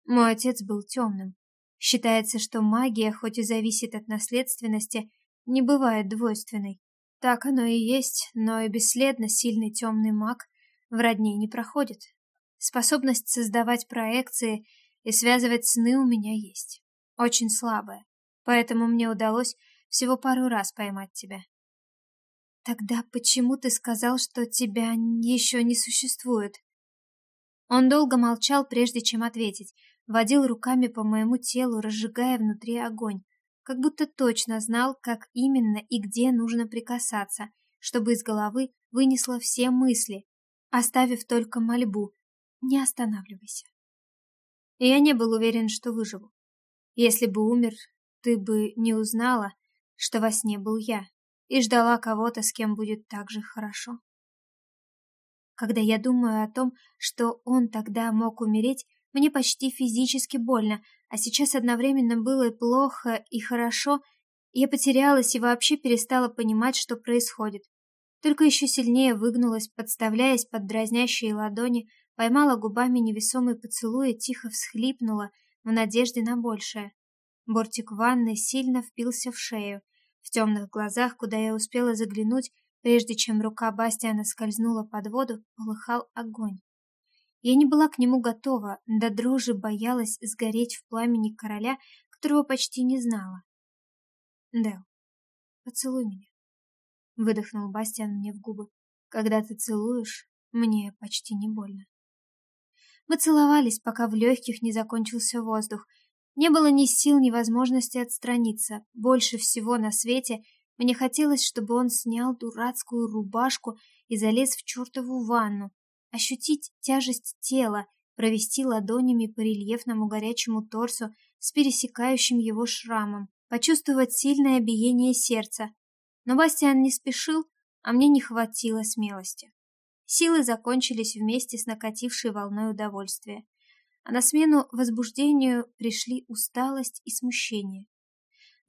Мой отец был темным. Считается, что магия, хоть и зависит от наследственности, не бывает двойственной. Так оно и есть, но и бесследно сильный темный маг в родне не проходит. Способность создавать проекции и связывать сны у меня есть. Очень слабая, поэтому мне удалось всего пару раз поймать тебя. Тогда почему ты сказал, что тебя еще не существует? Он долго молчал, прежде чем ответить, водил руками по моему телу, разжигая внутри огонь, как будто точно знал, как именно и где нужно прикасаться, чтобы из головы вынесло все мысли, оставив только мольбу «Не останавливайся». И я не был уверен, что выживу. Если бы умер, ты бы не узнала, что во сне был я, и ждала кого-то, с кем будет так же хорошо. Когда я думаю о том, что он тогда мог умереть, мне почти физически больно, а сейчас одновременно было и плохо, и хорошо. Я потерялась и вообще перестала понимать, что происходит. Только еще сильнее выгнулась, подставляясь под дразнящие ладони, поймала губами невесомый поцелуй и тихо всхлипнула в надежде на большее. Бортик ванны сильно впился в шею. В темных глазах, куда я успела заглянуть, прежде чем рука Бастиана скользнула под воду, полыхал огонь. Я не была к нему готова, до дрожи боялась сгореть в пламени короля, которого почти не знала. «Дэл, поцелуй меня», — выдохнул Бастиан мне в губы. «Когда ты целуешь, мне почти не больно». Мы целовались, пока в легких не закончился воздух. Не было ни сил, ни возможности отстраниться. Больше всего на свете мне хотелось, чтобы он снял дурацкую рубашку и залез в чертову ванну, ощутить тяжесть тела, провести ладонями по рельефному горячему торсу с пересекающим его шрамом, почувствовать сильное биение сердца. Но Бастиан не спешил, а мне не хватило смелости. Силы закончились вместе с накатившей волной удовольствия, а на смену возбуждению пришли усталость и смущение.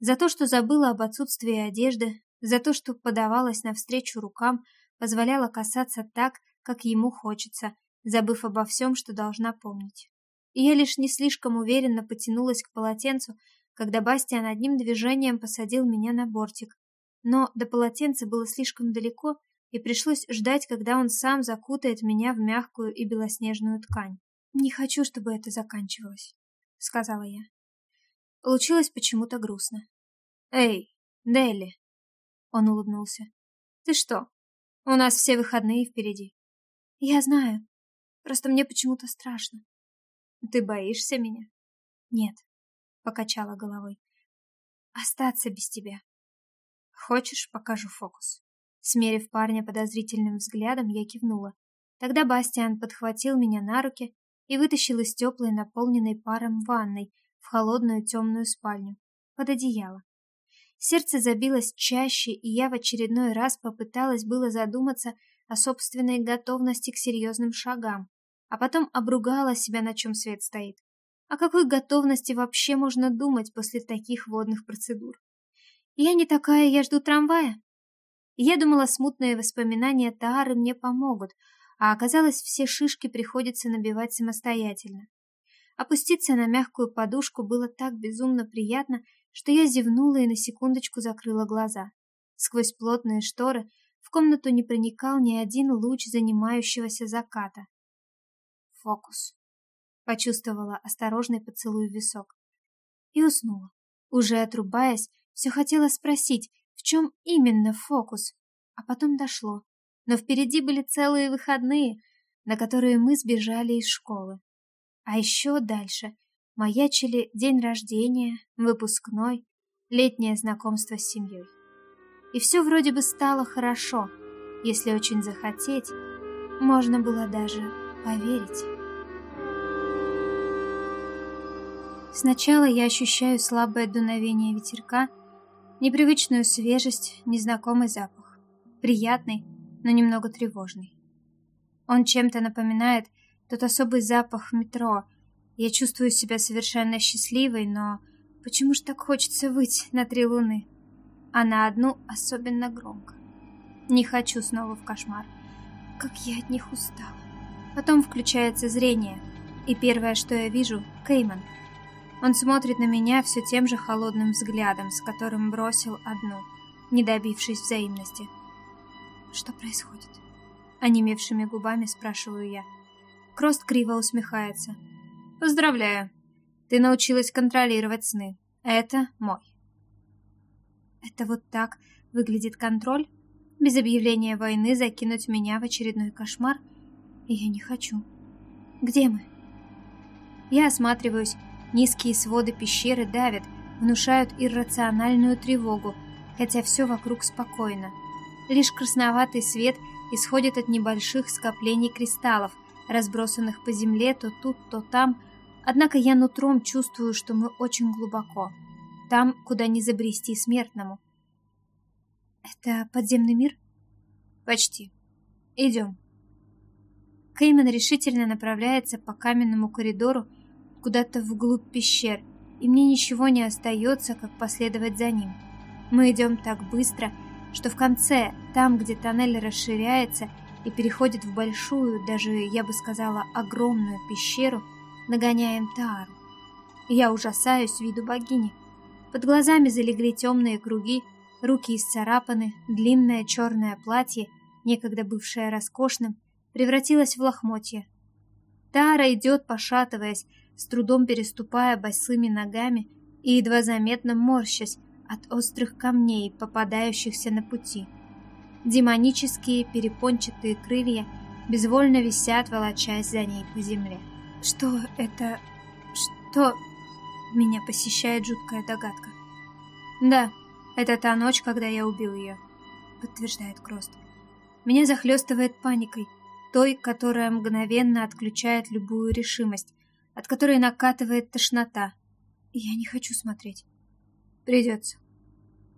За то, что забыла об отсутствии одежды, за то, что подавалась навстречу рукам, позволяла касаться так, как ему хочется, забыв обо всем, что должна помнить. И я лишь не слишком уверенно потянулась к полотенцу, когда Бастиан одним движением посадил меня на бортик. Но до полотенца было слишком далеко, и пришлось ждать, когда он сам закутает меня в мягкую и белоснежную ткань. «Не хочу, чтобы это заканчивалось», — сказала я. Получилось почему-то грустно. «Эй, Делли!» Он улыбнулся. «Ты что? У нас все выходные впереди. Я знаю. Просто мне почему-то страшно. Ты боишься меня? Нет, покачала головой. Остаться без тебя. Хочешь, покажу фокус? Смерив парня подозрительным взглядом, я кивнула. Тогда Бастиан подхватил меня на руки и вытащил из теплой, наполненной паром ванной в холодную темную спальню, под одеяло. Сердце забилось чаще, и я в очередной раз попыталась было задуматься о собственной готовности к серьезным шагам, а потом обругала себя, на чем свет стоит. О какой готовности вообще можно думать после таких водных процедур? Я не такая, я жду трамвая. Я думала, смутные воспоминания Таары мне помогут, а оказалось, все шишки приходится набивать самостоятельно. Опуститься на мягкую подушку было так безумно приятно, что я зевнула и на секундочку закрыла глаза. Сквозь плотные шторы в комнату не проникал ни один луч занимающегося заката. Фокус. Почувствовала осторожный поцелуй в висок. И уснула. Уже отрубаясь, все хотела спросить, в чем именно фокус. А потом дошло. Но впереди были целые выходные, на которые мы сбежали из школы. А еще дальше маячили день рождения, выпускной, летнее знакомство с семьей. И все вроде бы стало хорошо. Если очень захотеть, можно было даже поверить. Сначала я ощущаю слабое дуновение ветерка, непривычную свежесть, незнакомый запах. Приятный, но немного тревожный. Он чем-то напоминает тот особый запах в метро. Я чувствую себя совершенно счастливой, но почему ж так хочется выть на три луны? А на одну особенно громко. Не хочу снова в кошмар. Как я от них устала. Потом включается зрение, и первое, что я вижу — Кейман. Он смотрит на меня все тем же холодным взглядом, с которым бросил одну, не добившись взаимности. Что происходит? Онемевшими губами спрашиваю я. Крост криво усмехается. Поздравляю. Ты научилась контролировать сны. Это мой. Это вот так выглядит контроль? Без объявления войны закинуть меня в очередной кошмар? И я не хочу. Где мы? Я осматриваюсь. Низкие своды пещеры давят, внушают иррациональную тревогу, хотя все вокруг спокойно. Лишь красноватый свет исходит от небольших скоплений кристаллов, разбросанных по земле то тут, то там, однако я нутром чувствую, что мы очень глубоко. Там, куда не забрести смертному. Это подземный мир? Почти. Идем. Кейман решительно направляется по каменному коридору куда-то вглубь пещер, и мне ничего не остается, как последовать за ним. Мы идем так быстро, что в конце, там, где тоннель расширяется и переходит в большую, даже, я бы сказала, огромную пещеру, нагоняем Таару. Я ужасаюсь виду богини. Под глазами залегли темные круги, Руки исцарапаны, длинное черное платье, некогда бывшее роскошным, превратилось в лохмотье. Тара идет, пошатываясь, с трудом переступая босыми ногами и едва заметно морщась от острых камней, попадающихся на пути. Демонические перепончатые крылья безвольно висят, волочась за ней по земле. Что это... что... Меня посещает жуткая догадка. Да, это та ночь, когда я убил ее, подтверждает Крост. Меня захлестывает паникой, той, которая мгновенно отключает любую решимость, от которой накатывает тошнота. Я не хочу смотреть. Придется.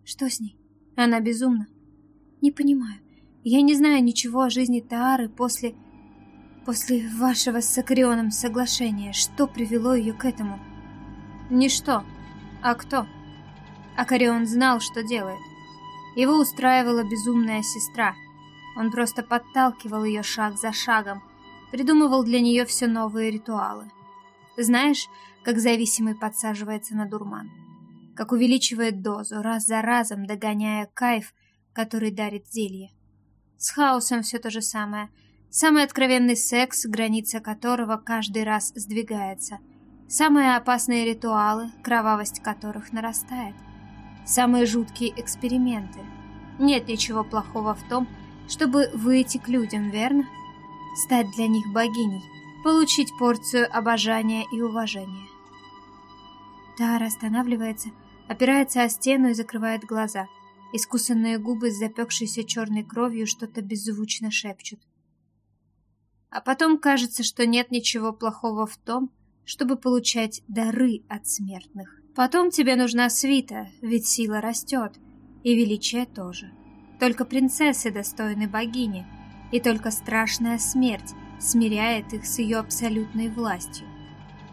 Что с ней? Она безумна. Не понимаю. Я не знаю ничего о жизни Таары после... После вашего с Сакрионом соглашения. Что привело ее к этому? Ничто. А кто? Акарион знал, что делает. Его устраивала безумная сестра. Он просто подталкивал ее шаг за шагом, придумывал для нее все новые ритуалы. Знаешь, как зависимый подсаживается на дурман? Как увеличивает дозу, раз за разом догоняя кайф, который дарит зелье. С хаосом все то же самое. Самый откровенный секс, граница которого каждый раз сдвигается. Самые опасные ритуалы, кровавость которых нарастает самые жуткие эксперименты. Нет ничего плохого в том, чтобы выйти к людям, верно? Стать для них богиней, получить порцию обожания и уважения. Тара останавливается, опирается о стену и закрывает глаза. Искусанные губы с запекшейся черной кровью что-то беззвучно шепчут. А потом кажется, что нет ничего плохого в том, чтобы получать дары от смертных. Потом тебе нужна свита, ведь сила растет, и величие тоже. Только принцессы достойны богини, и только страшная смерть смиряет их с ее абсолютной властью.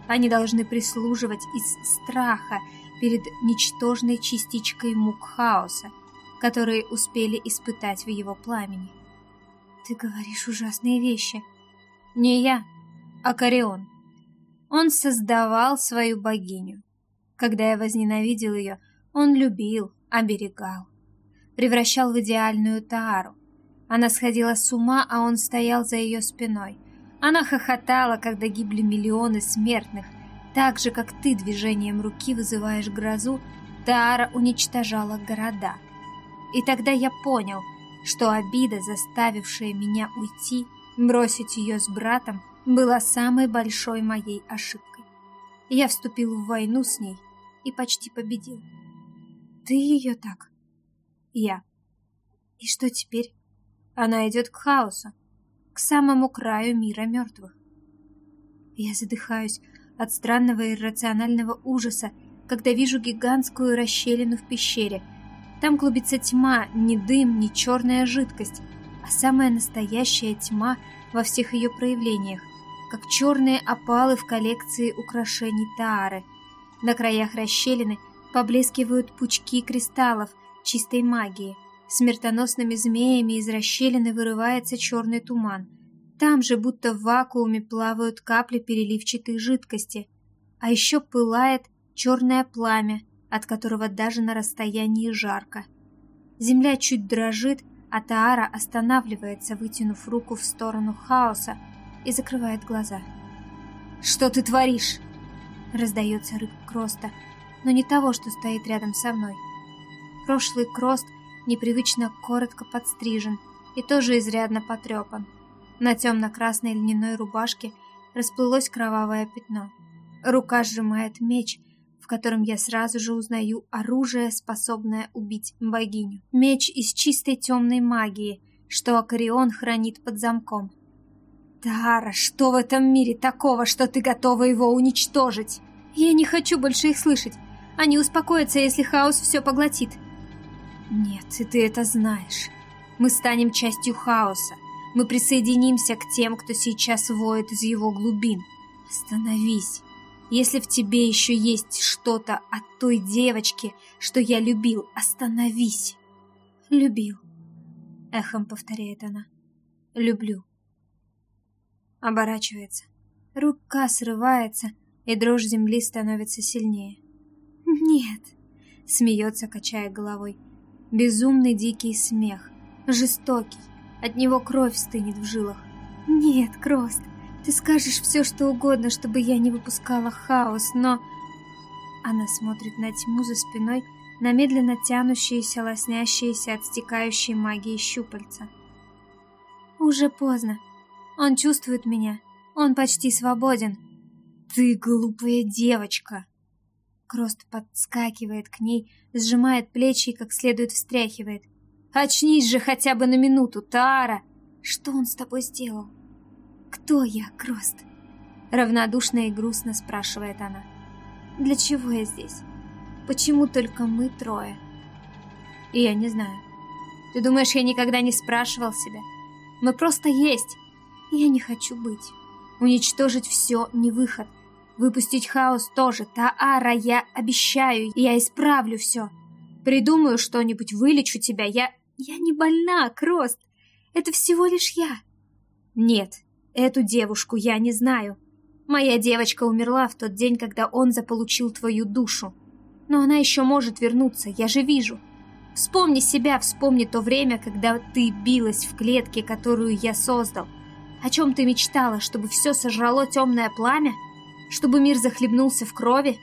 Они должны прислуживать из страха перед ничтожной частичкой мук хаоса, которые успели испытать в его пламени. Ты говоришь ужасные вещи. Не я, а Карион. Он создавал свою богиню. Когда я возненавидел ее, он любил, оберегал. Превращал в идеальную Таару. Она сходила с ума, а он стоял за ее спиной. Она хохотала, когда гибли миллионы смертных. Так же, как ты движением руки вызываешь грозу, Таара уничтожала города. И тогда я понял, что обида, заставившая меня уйти, бросить ее с братом, была самой большой моей ошибкой. Я вступил в войну с ней, и почти победил. Ты ее так? Я. И что теперь? Она идет к хаосу, к самому краю мира мертвых. Я задыхаюсь, от странного иррационального ужаса, когда вижу гигантскую расщелину в пещере. Там клубится тьма, не дым, не черная жидкость, а самая настоящая тьма во всех ее проявлениях, как черные опалы в коллекции украшений Таары. На краях расщелины поблескивают пучки кристаллов чистой магии. Смертоносными змеями из расщелины вырывается черный туман. Там же будто в вакууме плавают капли переливчатой жидкости. А еще пылает черное пламя, от которого даже на расстоянии жарко. Земля чуть дрожит, а Таара останавливается, вытянув руку в сторону хаоса и закрывает глаза. «Что ты творишь?» Раздается рык Кроста, но не того, что стоит рядом со мной. Прошлый Крост непривычно коротко подстрижен и тоже изрядно потрепан. На темно-красной льняной рубашке расплылось кровавое пятно. Рука сжимает меч, в котором я сразу же узнаю оружие, способное убить богиню. Меч из чистой темной магии, что Акарион хранит под замком. «Тара, что в этом мире такого, что ты готова его уничтожить?» «Я не хочу больше их слышать. Они успокоятся, если хаос все поглотит». «Нет, и ты это знаешь. Мы станем частью хаоса. Мы присоединимся к тем, кто сейчас воет из его глубин. Остановись. Если в тебе еще есть что-то от той девочки, что я любил, остановись. Любил. Эхом повторяет она. Люблю. Оборачивается. Рука срывается, и дрожь земли становится сильнее. Нет. Смеется, качая головой. Безумный дикий смех. Жестокий. От него кровь стынет в жилах. Нет, Крост, ты скажешь все, что угодно, чтобы я не выпускала хаос, но... Она смотрит на тьму за спиной, на медленно тянущиеся, лоснящиеся от стекающей магии щупальца. Уже поздно. Он чувствует меня. Он почти свободен. Ты глупая девочка. Крост подскакивает к ней, сжимает плечи и как следует встряхивает. Очнись же хотя бы на минуту, Тара! Что он с тобой сделал? «Кто я, Крост?» Равнодушно и грустно спрашивает она. «Для чего я здесь? Почему только мы трое?» И я не знаю. Ты думаешь, я никогда не спрашивал себя? Мы просто есть. Я не хочу быть. Уничтожить все не выход. Выпустить хаос тоже. Таара, я обещаю, я исправлю все. Придумаю что-нибудь, вылечу тебя. Я... Я не больна, Крост. Это всего лишь я. Нет, Эту девушку я не знаю. Моя девочка умерла в тот день, когда он заполучил твою душу. Но она еще может вернуться, я же вижу. Вспомни себя, вспомни то время, когда ты билась в клетке, которую я создал. О чем ты мечтала, чтобы все сожрало темное пламя? Чтобы мир захлебнулся в крови?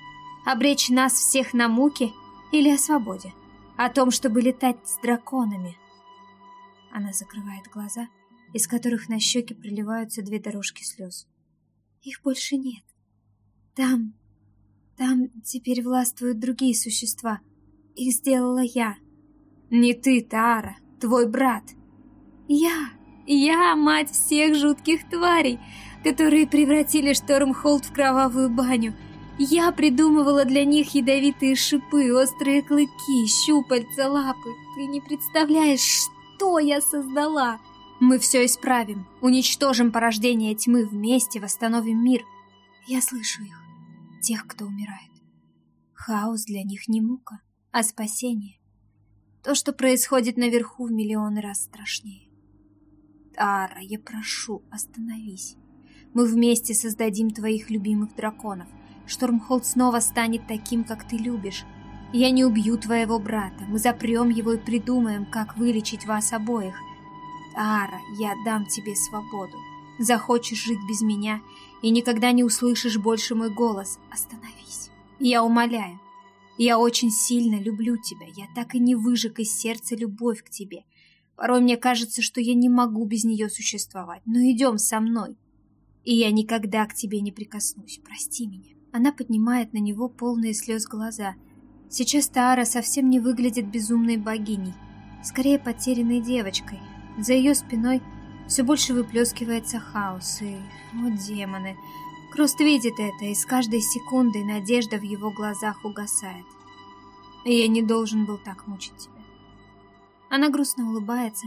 Обречь нас всех на муки? Или о свободе? О том, чтобы летать с драконами? Она закрывает глаза из которых на щеки проливаются две дорожки слез. Их больше нет. Там, там теперь властвуют другие существа. Их сделала я. Не ты, Тара, твой брат. Я, я мать всех жутких тварей, которые превратили Штормхолд в кровавую баню. Я придумывала для них ядовитые шипы, острые клыки, щупальца, лапы. Ты не представляешь, что я создала!» Мы все исправим, уничтожим порождение тьмы вместе, восстановим мир. Я слышу их, тех, кто умирает. Хаос для них не мука, а спасение. То, что происходит наверху, в миллионы раз страшнее. Тара, я прошу, остановись. Мы вместе создадим твоих любимых драконов. Штормхолд снова станет таким, как ты любишь. Я не убью твоего брата. Мы запрем его и придумаем, как вылечить вас обоих — Ара, я дам тебе свободу. Захочешь жить без меня и никогда не услышишь больше мой голос. Остановись. Я умоляю. Я очень сильно люблю тебя. Я так и не выжег из сердца любовь к тебе. Порой мне кажется, что я не могу без нее существовать. Но идем со мной. И я никогда к тебе не прикоснусь. Прости меня. Она поднимает на него полные слез глаза. Сейчас Таара совсем не выглядит безумной богиней. Скорее потерянной девочкой, за ее спиной все больше выплескивается хаос, и, о демоны, Крост видит это, и с каждой секундой надежда в его глазах угасает. я не должен был так мучить тебя. Она грустно улыбается,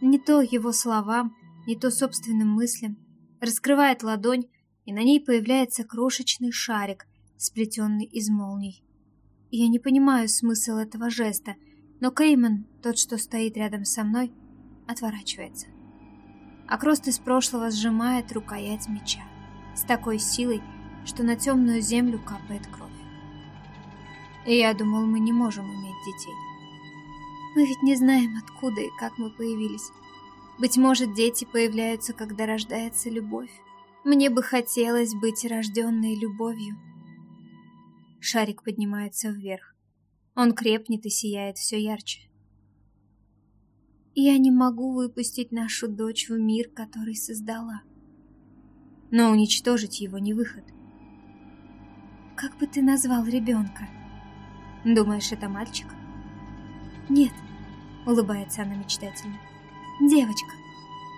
не то его словам, не то собственным мыслям, раскрывает ладонь, и на ней появляется крошечный шарик, сплетенный из молний. Я не понимаю смысл этого жеста, но Кейман, тот, что стоит рядом со мной, отворачивается. А Крост из прошлого сжимает рукоять меча с такой силой, что на темную землю капает кровь. И я думал, мы не можем иметь детей. Мы ведь не знаем, откуда и как мы появились. Быть может, дети появляются, когда рождается любовь. Мне бы хотелось быть рожденной любовью. Шарик поднимается вверх. Он крепнет и сияет все ярче. Я не могу выпустить нашу дочь в мир, который создала. Но уничтожить его не выход. Как бы ты назвал ребенка? Думаешь, это мальчик? Нет, улыбается она мечтательно. Девочка.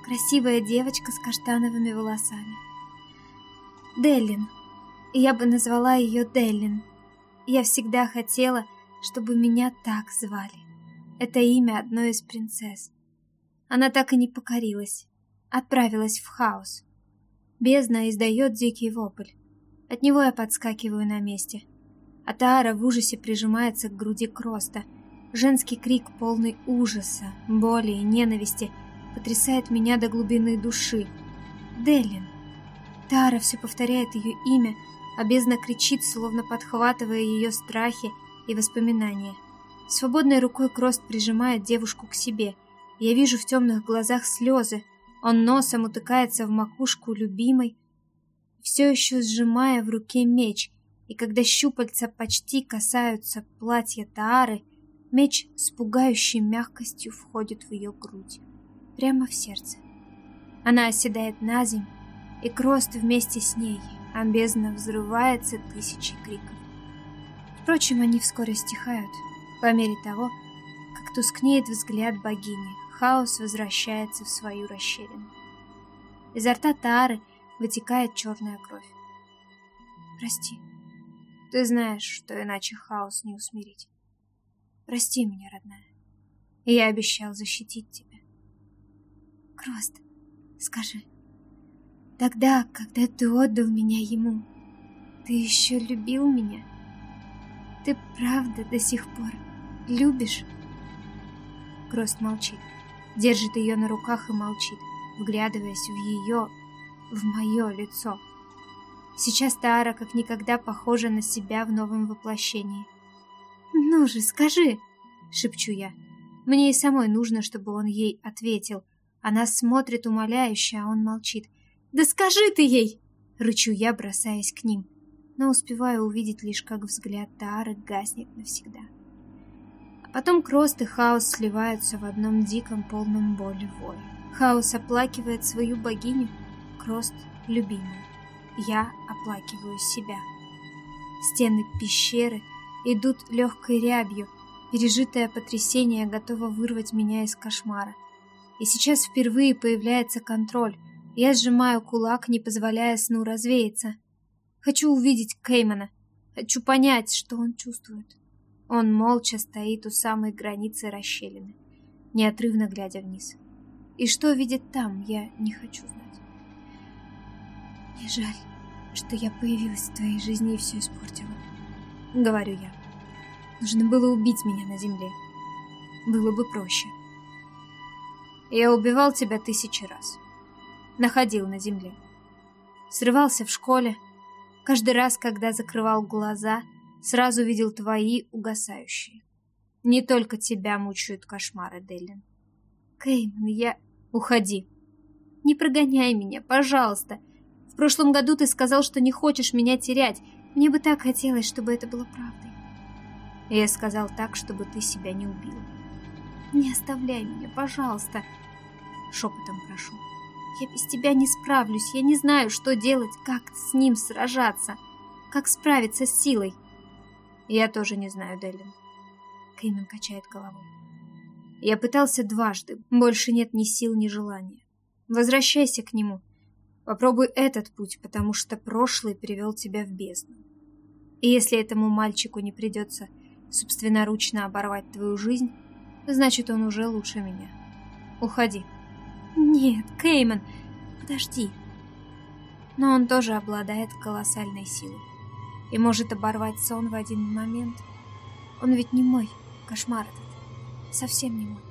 Красивая девочка с каштановыми волосами. Деллин. Я бы назвала ее Деллин. Я всегда хотела, чтобы меня так звали. Это имя одной из принцесс. Она так и не покорилась. Отправилась в хаос. Бездна издает дикий вопль. От него я подскакиваю на месте. А Таара в ужасе прижимается к груди Кроста. Женский крик, полный ужаса, боли и ненависти, потрясает меня до глубины души. Делин. Тара все повторяет ее имя, а бездна кричит, словно подхватывая ее страхи и воспоминания. Свободной рукой Крост прижимает девушку к себе. Я вижу в темных глазах слезы, он носом утыкается в макушку любимой, все еще сжимая в руке меч, и когда щупальца почти касаются платья Таары, меч с пугающей мягкостью входит в ее грудь, прямо в сердце. Она оседает на земь, и Крост вместе с ней, а взрывается тысячи криков. Впрочем, они вскоре стихают, по мере того, как тускнеет взгляд богини, хаос возвращается в свою расщелину. Изо рта Тары вытекает черная кровь. Прости. Ты знаешь, что иначе хаос не усмирить. Прости меня, родная. Я обещал защитить тебя. Крост, скажи, тогда, когда ты отдал меня ему, ты еще любил меня? Ты правда до сих пор любишь? Крост молчит держит ее на руках и молчит, вглядываясь в ее, в мое лицо. Сейчас Таара как никогда похожа на себя в новом воплощении. «Ну же, скажи!» — шепчу я. Мне и самой нужно, чтобы он ей ответил. Она смотрит умоляюще, а он молчит. «Да скажи ты ей!» — рычу я, бросаясь к ним, но успеваю увидеть лишь, как взгляд Таары гаснет навсегда. Потом Крост и Хаос сливаются в одном диком полном боли вое. Хаос оплакивает свою богиню, Крост — любимую. Я оплакиваю себя. Стены пещеры идут легкой рябью, пережитое потрясение готово вырвать меня из кошмара. И сейчас впервые появляется контроль. Я сжимаю кулак, не позволяя сну развеяться. Хочу увидеть Кеймана. Хочу понять, что он чувствует. Он молча стоит у самой границы расщелины, неотрывно глядя вниз. И что видит там, я не хочу знать. Мне жаль, что я появилась в твоей жизни и все испортила. Говорю я. Нужно было убить меня на земле. Было бы проще. Я убивал тебя тысячи раз. Находил на земле. Срывался в школе. Каждый раз, когда закрывал глаза — Сразу видел твои угасающие. Не только тебя мучают кошмары, Деллин. Кейман, я... Уходи. Не прогоняй меня, пожалуйста. В прошлом году ты сказал, что не хочешь меня терять. Мне бы так хотелось, чтобы это было правдой. Я сказал так, чтобы ты себя не убила. Не оставляй меня, пожалуйста. Шепотом прошу. Я без тебя не справлюсь. Я не знаю, что делать, как с ним сражаться, как справиться с силой. Я тоже не знаю, Делин. Кейман качает головой. Я пытался дважды. Больше нет ни сил, ни желания. Возвращайся к нему. Попробуй этот путь, потому что прошлый привел тебя в бездну. И если этому мальчику не придется собственноручно оборвать твою жизнь, значит, он уже лучше меня. Уходи. Нет, Кейман, подожди. Но он тоже обладает колоссальной силой и может оборвать сон в один момент. Он ведь не мой, кошмар этот, совсем не мой.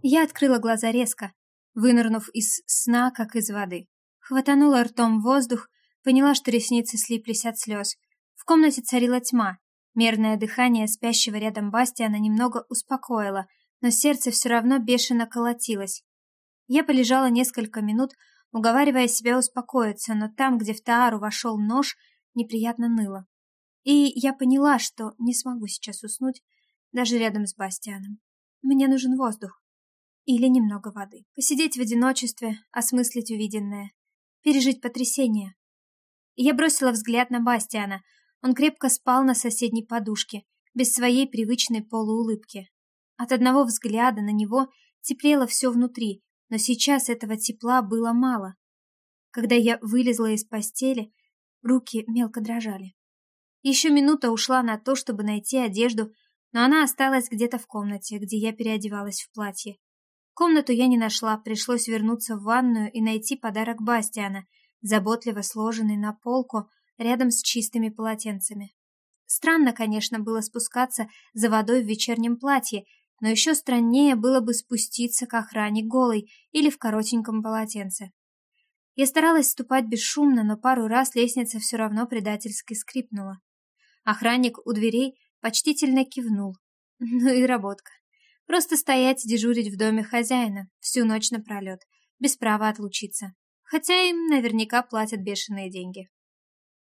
Я открыла глаза резко, вынырнув из сна, как из воды. Хватанула ртом воздух, поняла, что ресницы слиплись от слез. В комнате царила тьма. Мерное дыхание спящего рядом Бастиана немного успокоило, но сердце все равно бешено колотилось. Я полежала несколько минут, уговаривая себя успокоиться, но там, где в Таару вошел нож, неприятно ныло. И я поняла, что не смогу сейчас уснуть, даже рядом с Бастианом. Мне нужен воздух. Или немного воды. Посидеть в одиночестве, осмыслить увиденное. Пережить потрясение. Я бросила взгляд на Бастиана. Он крепко спал на соседней подушке, без своей привычной полуулыбки. От одного взгляда на него теплело все внутри, но сейчас этого тепла было мало. Когда я вылезла из постели, руки мелко дрожали. Еще минута ушла на то, чтобы найти одежду, но она осталась где-то в комнате, где я переодевалась в платье. Комнату я не нашла, пришлось вернуться в ванную и найти подарок Бастиана, заботливо сложенный на полку рядом с чистыми полотенцами. Странно, конечно, было спускаться за водой в вечернем платье, но еще страннее было бы спуститься к охране голой или в коротеньком полотенце. Я старалась ступать бесшумно, но пару раз лестница все равно предательски скрипнула. Охранник у дверей почтительно кивнул. Ну и работка. Просто стоять дежурить в доме хозяина всю ночь напролет, без права отлучиться. Хотя им наверняка платят бешеные деньги.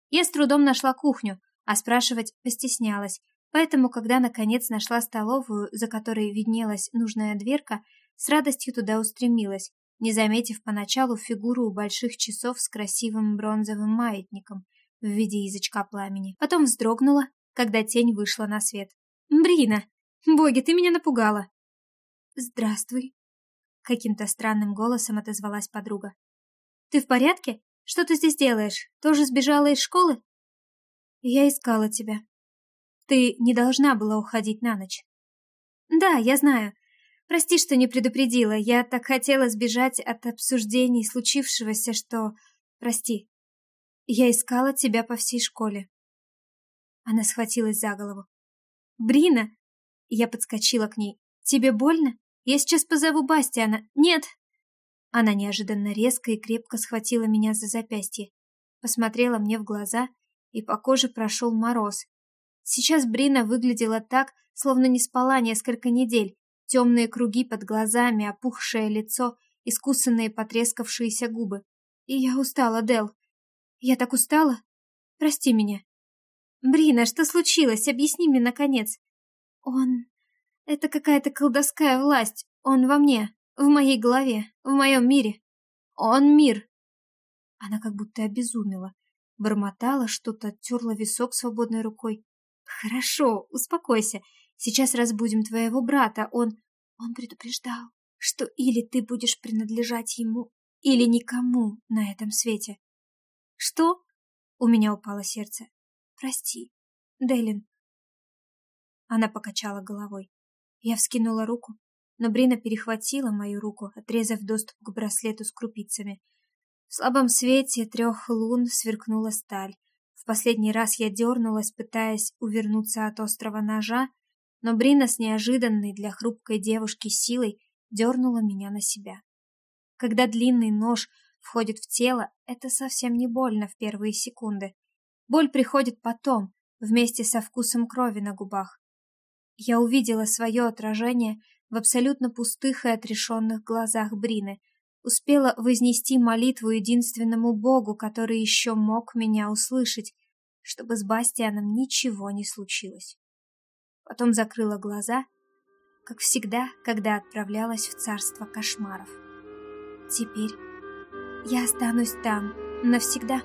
Я с трудом нашла кухню, а спрашивать постеснялась, поэтому, когда наконец нашла столовую, за которой виднелась нужная дверка, с радостью туда устремилась, не заметив поначалу фигуру больших часов с красивым бронзовым маятником в виде язычка пламени. Потом вздрогнула, когда тень вышла на свет. «Брина! Боги, ты меня напугала!» «Здравствуй!» Каким-то странным голосом отозвалась подруга. «Ты в порядке? Что ты здесь делаешь? Тоже сбежала из школы?» «Я искала тебя. Ты не должна была уходить на ночь». «Да, я знаю. Прости, что не предупредила. Я так хотела сбежать от обсуждений случившегося, что... Прости. Я искала тебя по всей школе». Она схватилась за голову. «Брина!» Я подскочила к ней. «Тебе больно? Я сейчас позову Бастиана. Нет!» Она неожиданно резко и крепко схватила меня за запястье, посмотрела мне в глаза, и по коже прошел мороз. Сейчас Брина выглядела так, словно не спала несколько недель. Темные круги под глазами, опухшее лицо, искусанные потрескавшиеся губы. И я устала, Дел. Я так устала. Прости меня. Брина, что случилось? Объясни мне, наконец. Он... Это какая-то колдовская власть. Он во мне, в моей голове, в моем мире. Он мир. Она как будто обезумела. Бормотала что-то, терла висок свободной рукой. Хорошо, успокойся. Сейчас разбудим твоего брата. Он... Он предупреждал, что или ты будешь принадлежать ему, или никому на этом свете. Что? У меня упало сердце. Прости, Делин. Она покачала головой. Я вскинула руку, но Брина перехватила мою руку, отрезав доступ к браслету с крупицами. В слабом свете трех лун сверкнула сталь. В последний раз я дернулась, пытаясь увернуться от острого ножа, но Брина с неожиданной для хрупкой девушки силой дернула меня на себя. Когда длинный нож входит в тело, это совсем не больно в первые секунды. Боль приходит потом, вместе со вкусом крови на губах. Я увидела свое отражение в абсолютно пустых и отрешенных глазах Брины, успела вознести молитву единственному Богу, который еще мог меня услышать, чтобы с Бастианом ничего не случилось. Потом закрыла глаза, как всегда, когда отправлялась в царство кошмаров. Теперь я останусь там навсегда.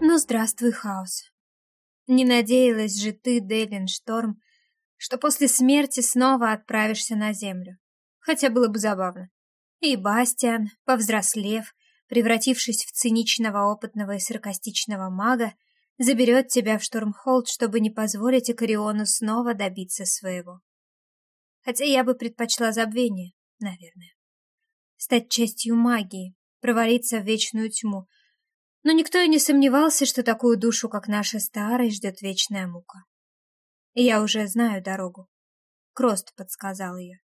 Ну, здравствуй, хаос. Не надеялась же ты, Делин Шторм, что после смерти снова отправишься на землю. Хотя было бы забавно. И Бастиан, повзрослев, превратившись в циничного, опытного и саркастичного мага, заберет тебя в Штормхолд, чтобы не позволить Акариону снова добиться своего. Хотя я бы предпочла забвение, наверное. Стать частью магии, провалиться в вечную тьму. Но никто и не сомневался, что такую душу, как наша старая, ждет вечная мука. Я уже знаю дорогу. Крост подсказал ее.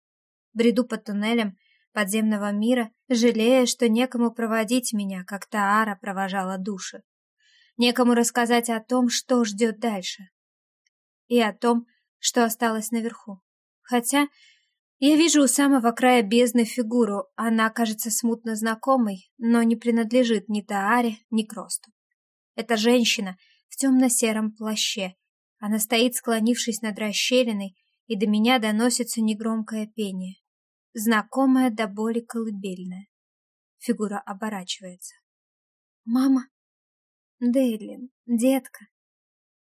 Бреду по туннелям подземного мира, жалея, что некому проводить меня, как Таара провожала души. Некому рассказать о том, что ждет дальше. И о том, что осталось наверху. Хотя я вижу у самого края бездны фигуру, она кажется смутно знакомой, но не принадлежит ни Тааре, ни Кросту. Это женщина в темно-сером плаще. Она стоит, склонившись над расщелиной, и до меня доносится негромкое пение. Знакомое до боли колыбельное. Фигура оборачивается. «Мама?» «Дейлин, детка!»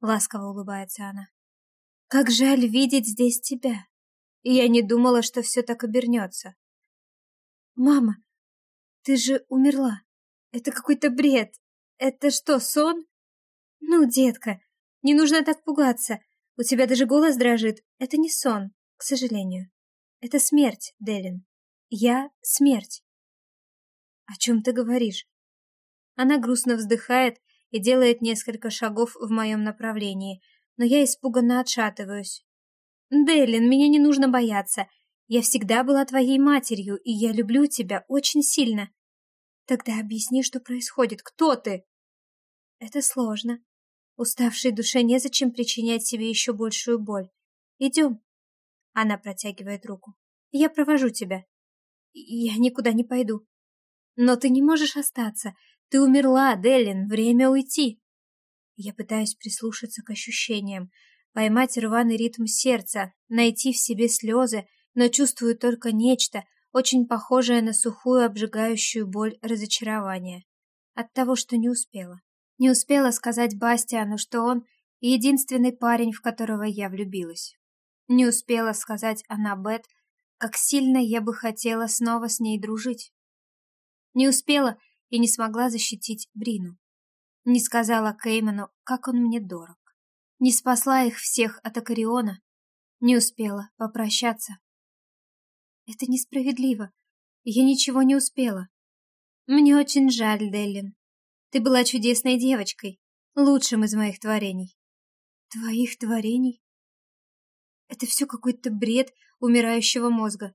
Ласково улыбается она. «Как жаль видеть здесь тебя!» И я не думала, что все так обернется. «Мама, ты же умерла. Это какой-то бред. Это что, сон?» «Ну, детка, не нужно так пугаться. У тебя даже голос дрожит. Это не сон, к сожалению. Это смерть, Делин. Я — смерть». «О чем ты говоришь?» Она грустно вздыхает и делает несколько шагов в моем направлении, но я испуганно отшатываюсь. «Делин, меня не нужно бояться. Я всегда была твоей матерью, и я люблю тебя очень сильно. Тогда объясни, что происходит. Кто ты?» «Это сложно. Уставшей душе незачем причинять себе еще большую боль. Идем». Она протягивает руку. «Я провожу тебя. Я никуда не пойду. Но ты не можешь остаться. Ты умерла, Делин, время уйти. Я пытаюсь прислушаться к ощущениям, поймать рваный ритм сердца, найти в себе слезы, но чувствую только нечто, очень похожее на сухую обжигающую боль разочарования. От того, что не успела. Не успела сказать Бастиану, что он единственный парень, в которого я влюбилась. Не успела сказать Аннабет, как сильно я бы хотела снова с ней дружить. Не успела и не смогла защитить Брину. Не сказала Кейману, как он мне дорог. Не спасла их всех от Акариона. Не успела попрощаться. Это несправедливо. Я ничего не успела. Мне очень жаль, Деллин. Ты была чудесной девочкой, лучшим из моих творений. Твоих творений? Это все какой-то бред умирающего мозга.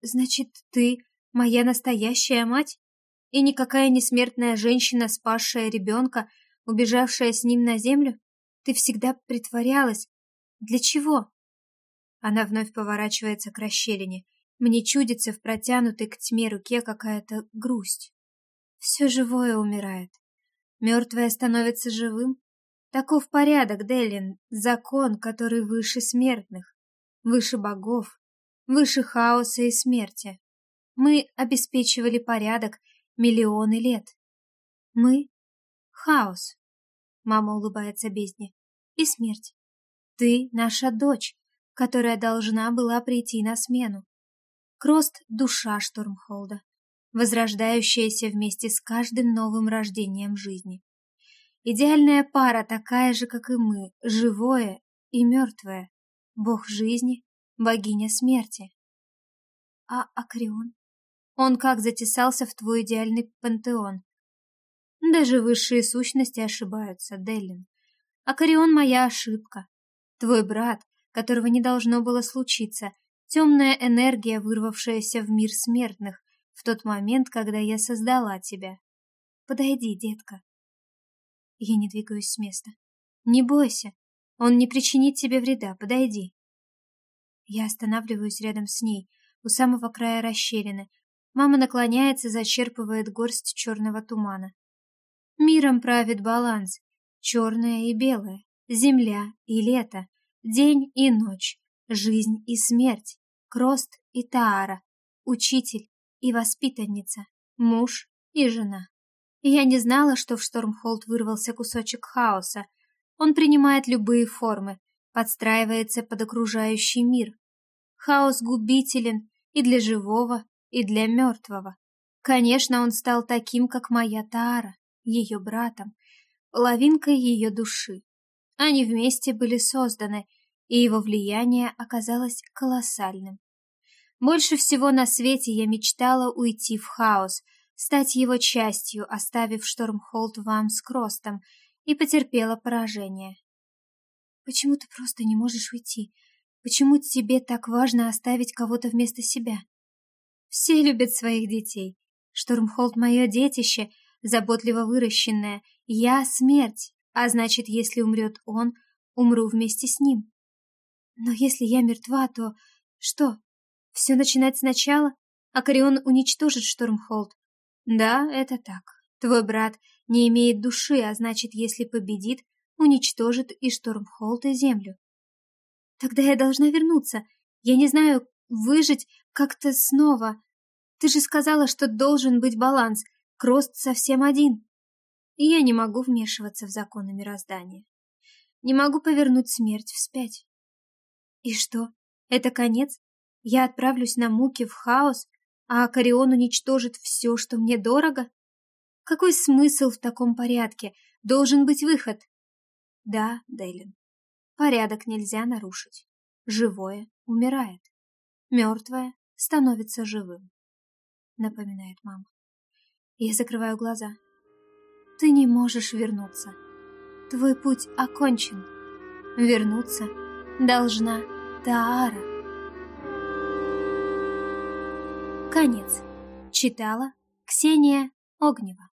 Значит, ты моя настоящая мать? И никакая несмертная женщина, спасшая ребенка, убежавшая с ним на землю? Ты всегда притворялась. Для чего? Она вновь поворачивается к расщелине. Мне чудится в протянутой к тьме руке какая-то грусть. Все живое умирает. Мертвое становится живым. Таков порядок, Делин, закон, который выше смертных, выше богов, выше хаоса и смерти. Мы обеспечивали порядок миллионы лет. Мы — хаос. Мама улыбается бездне. И смерть. Ты — наша дочь, которая должна была прийти на смену. Крост — душа Штормхолда, возрождающаяся вместе с каждым новым рождением жизни. Идеальная пара такая же, как и мы, живое и мертвое. Бог жизни, богиня смерти. А Акрион? Он как затесался в твой идеальный пантеон. Даже высшие сущности ошибаются, Деллин. А Карион моя ошибка. Твой брат, которого не должно было случиться, темная энергия, вырвавшаяся в мир смертных в тот момент, когда я создала тебя. Подойди, детка. Я не двигаюсь с места. Не бойся, он не причинит тебе вреда, подойди. Я останавливаюсь рядом с ней, у самого края расщелины, Мама наклоняется, зачерпывает горсть черного тумана. Миром правит баланс. Черное и белое. Земля и лето. День и ночь. Жизнь и смерть. Крост и Таара. Учитель и воспитанница. Муж и жена. Я не знала, что в Штормхолд вырвался кусочек хаоса. Он принимает любые формы. подстраивается под окружающий мир. Хаос губителен и для живого, и для мертвого. Конечно, он стал таким, как моя Таара, ее братом, половинкой ее души. Они вместе были созданы, и его влияние оказалось колоссальным. Больше всего на свете я мечтала уйти в хаос, стать его частью, оставив Штормхолд вам с Кростом, и потерпела поражение. Почему ты просто не можешь уйти? Почему тебе так важно оставить кого-то вместо себя? Все любят своих детей. Штормхолд — мое детище, заботливо выращенное. Я — смерть, а значит, если умрет он, умру вместе с ним. Но если я мертва, то что? Все начинать сначала? А Корион уничтожит Штормхолд? Да, это так. Твой брат не имеет души, а значит, если победит, уничтожит и Штормхолд, и землю. Тогда я должна вернуться. Я не знаю, выжить как-то снова. Ты же сказала, что должен быть баланс. Крост совсем один. И я не могу вмешиваться в законы мироздания. Не могу повернуть смерть вспять. И что, это конец? Я отправлюсь на муки в хаос, а Акарион уничтожит все, что мне дорого? Какой смысл в таком порядке? Должен быть выход. Да, Дейлин, порядок нельзя нарушить. Живое умирает. Мертвое становится живым, напоминает мама. Я закрываю глаза. Ты не можешь вернуться. Твой путь окончен. Вернуться должна Таара. Конец. Читала Ксения Огнева.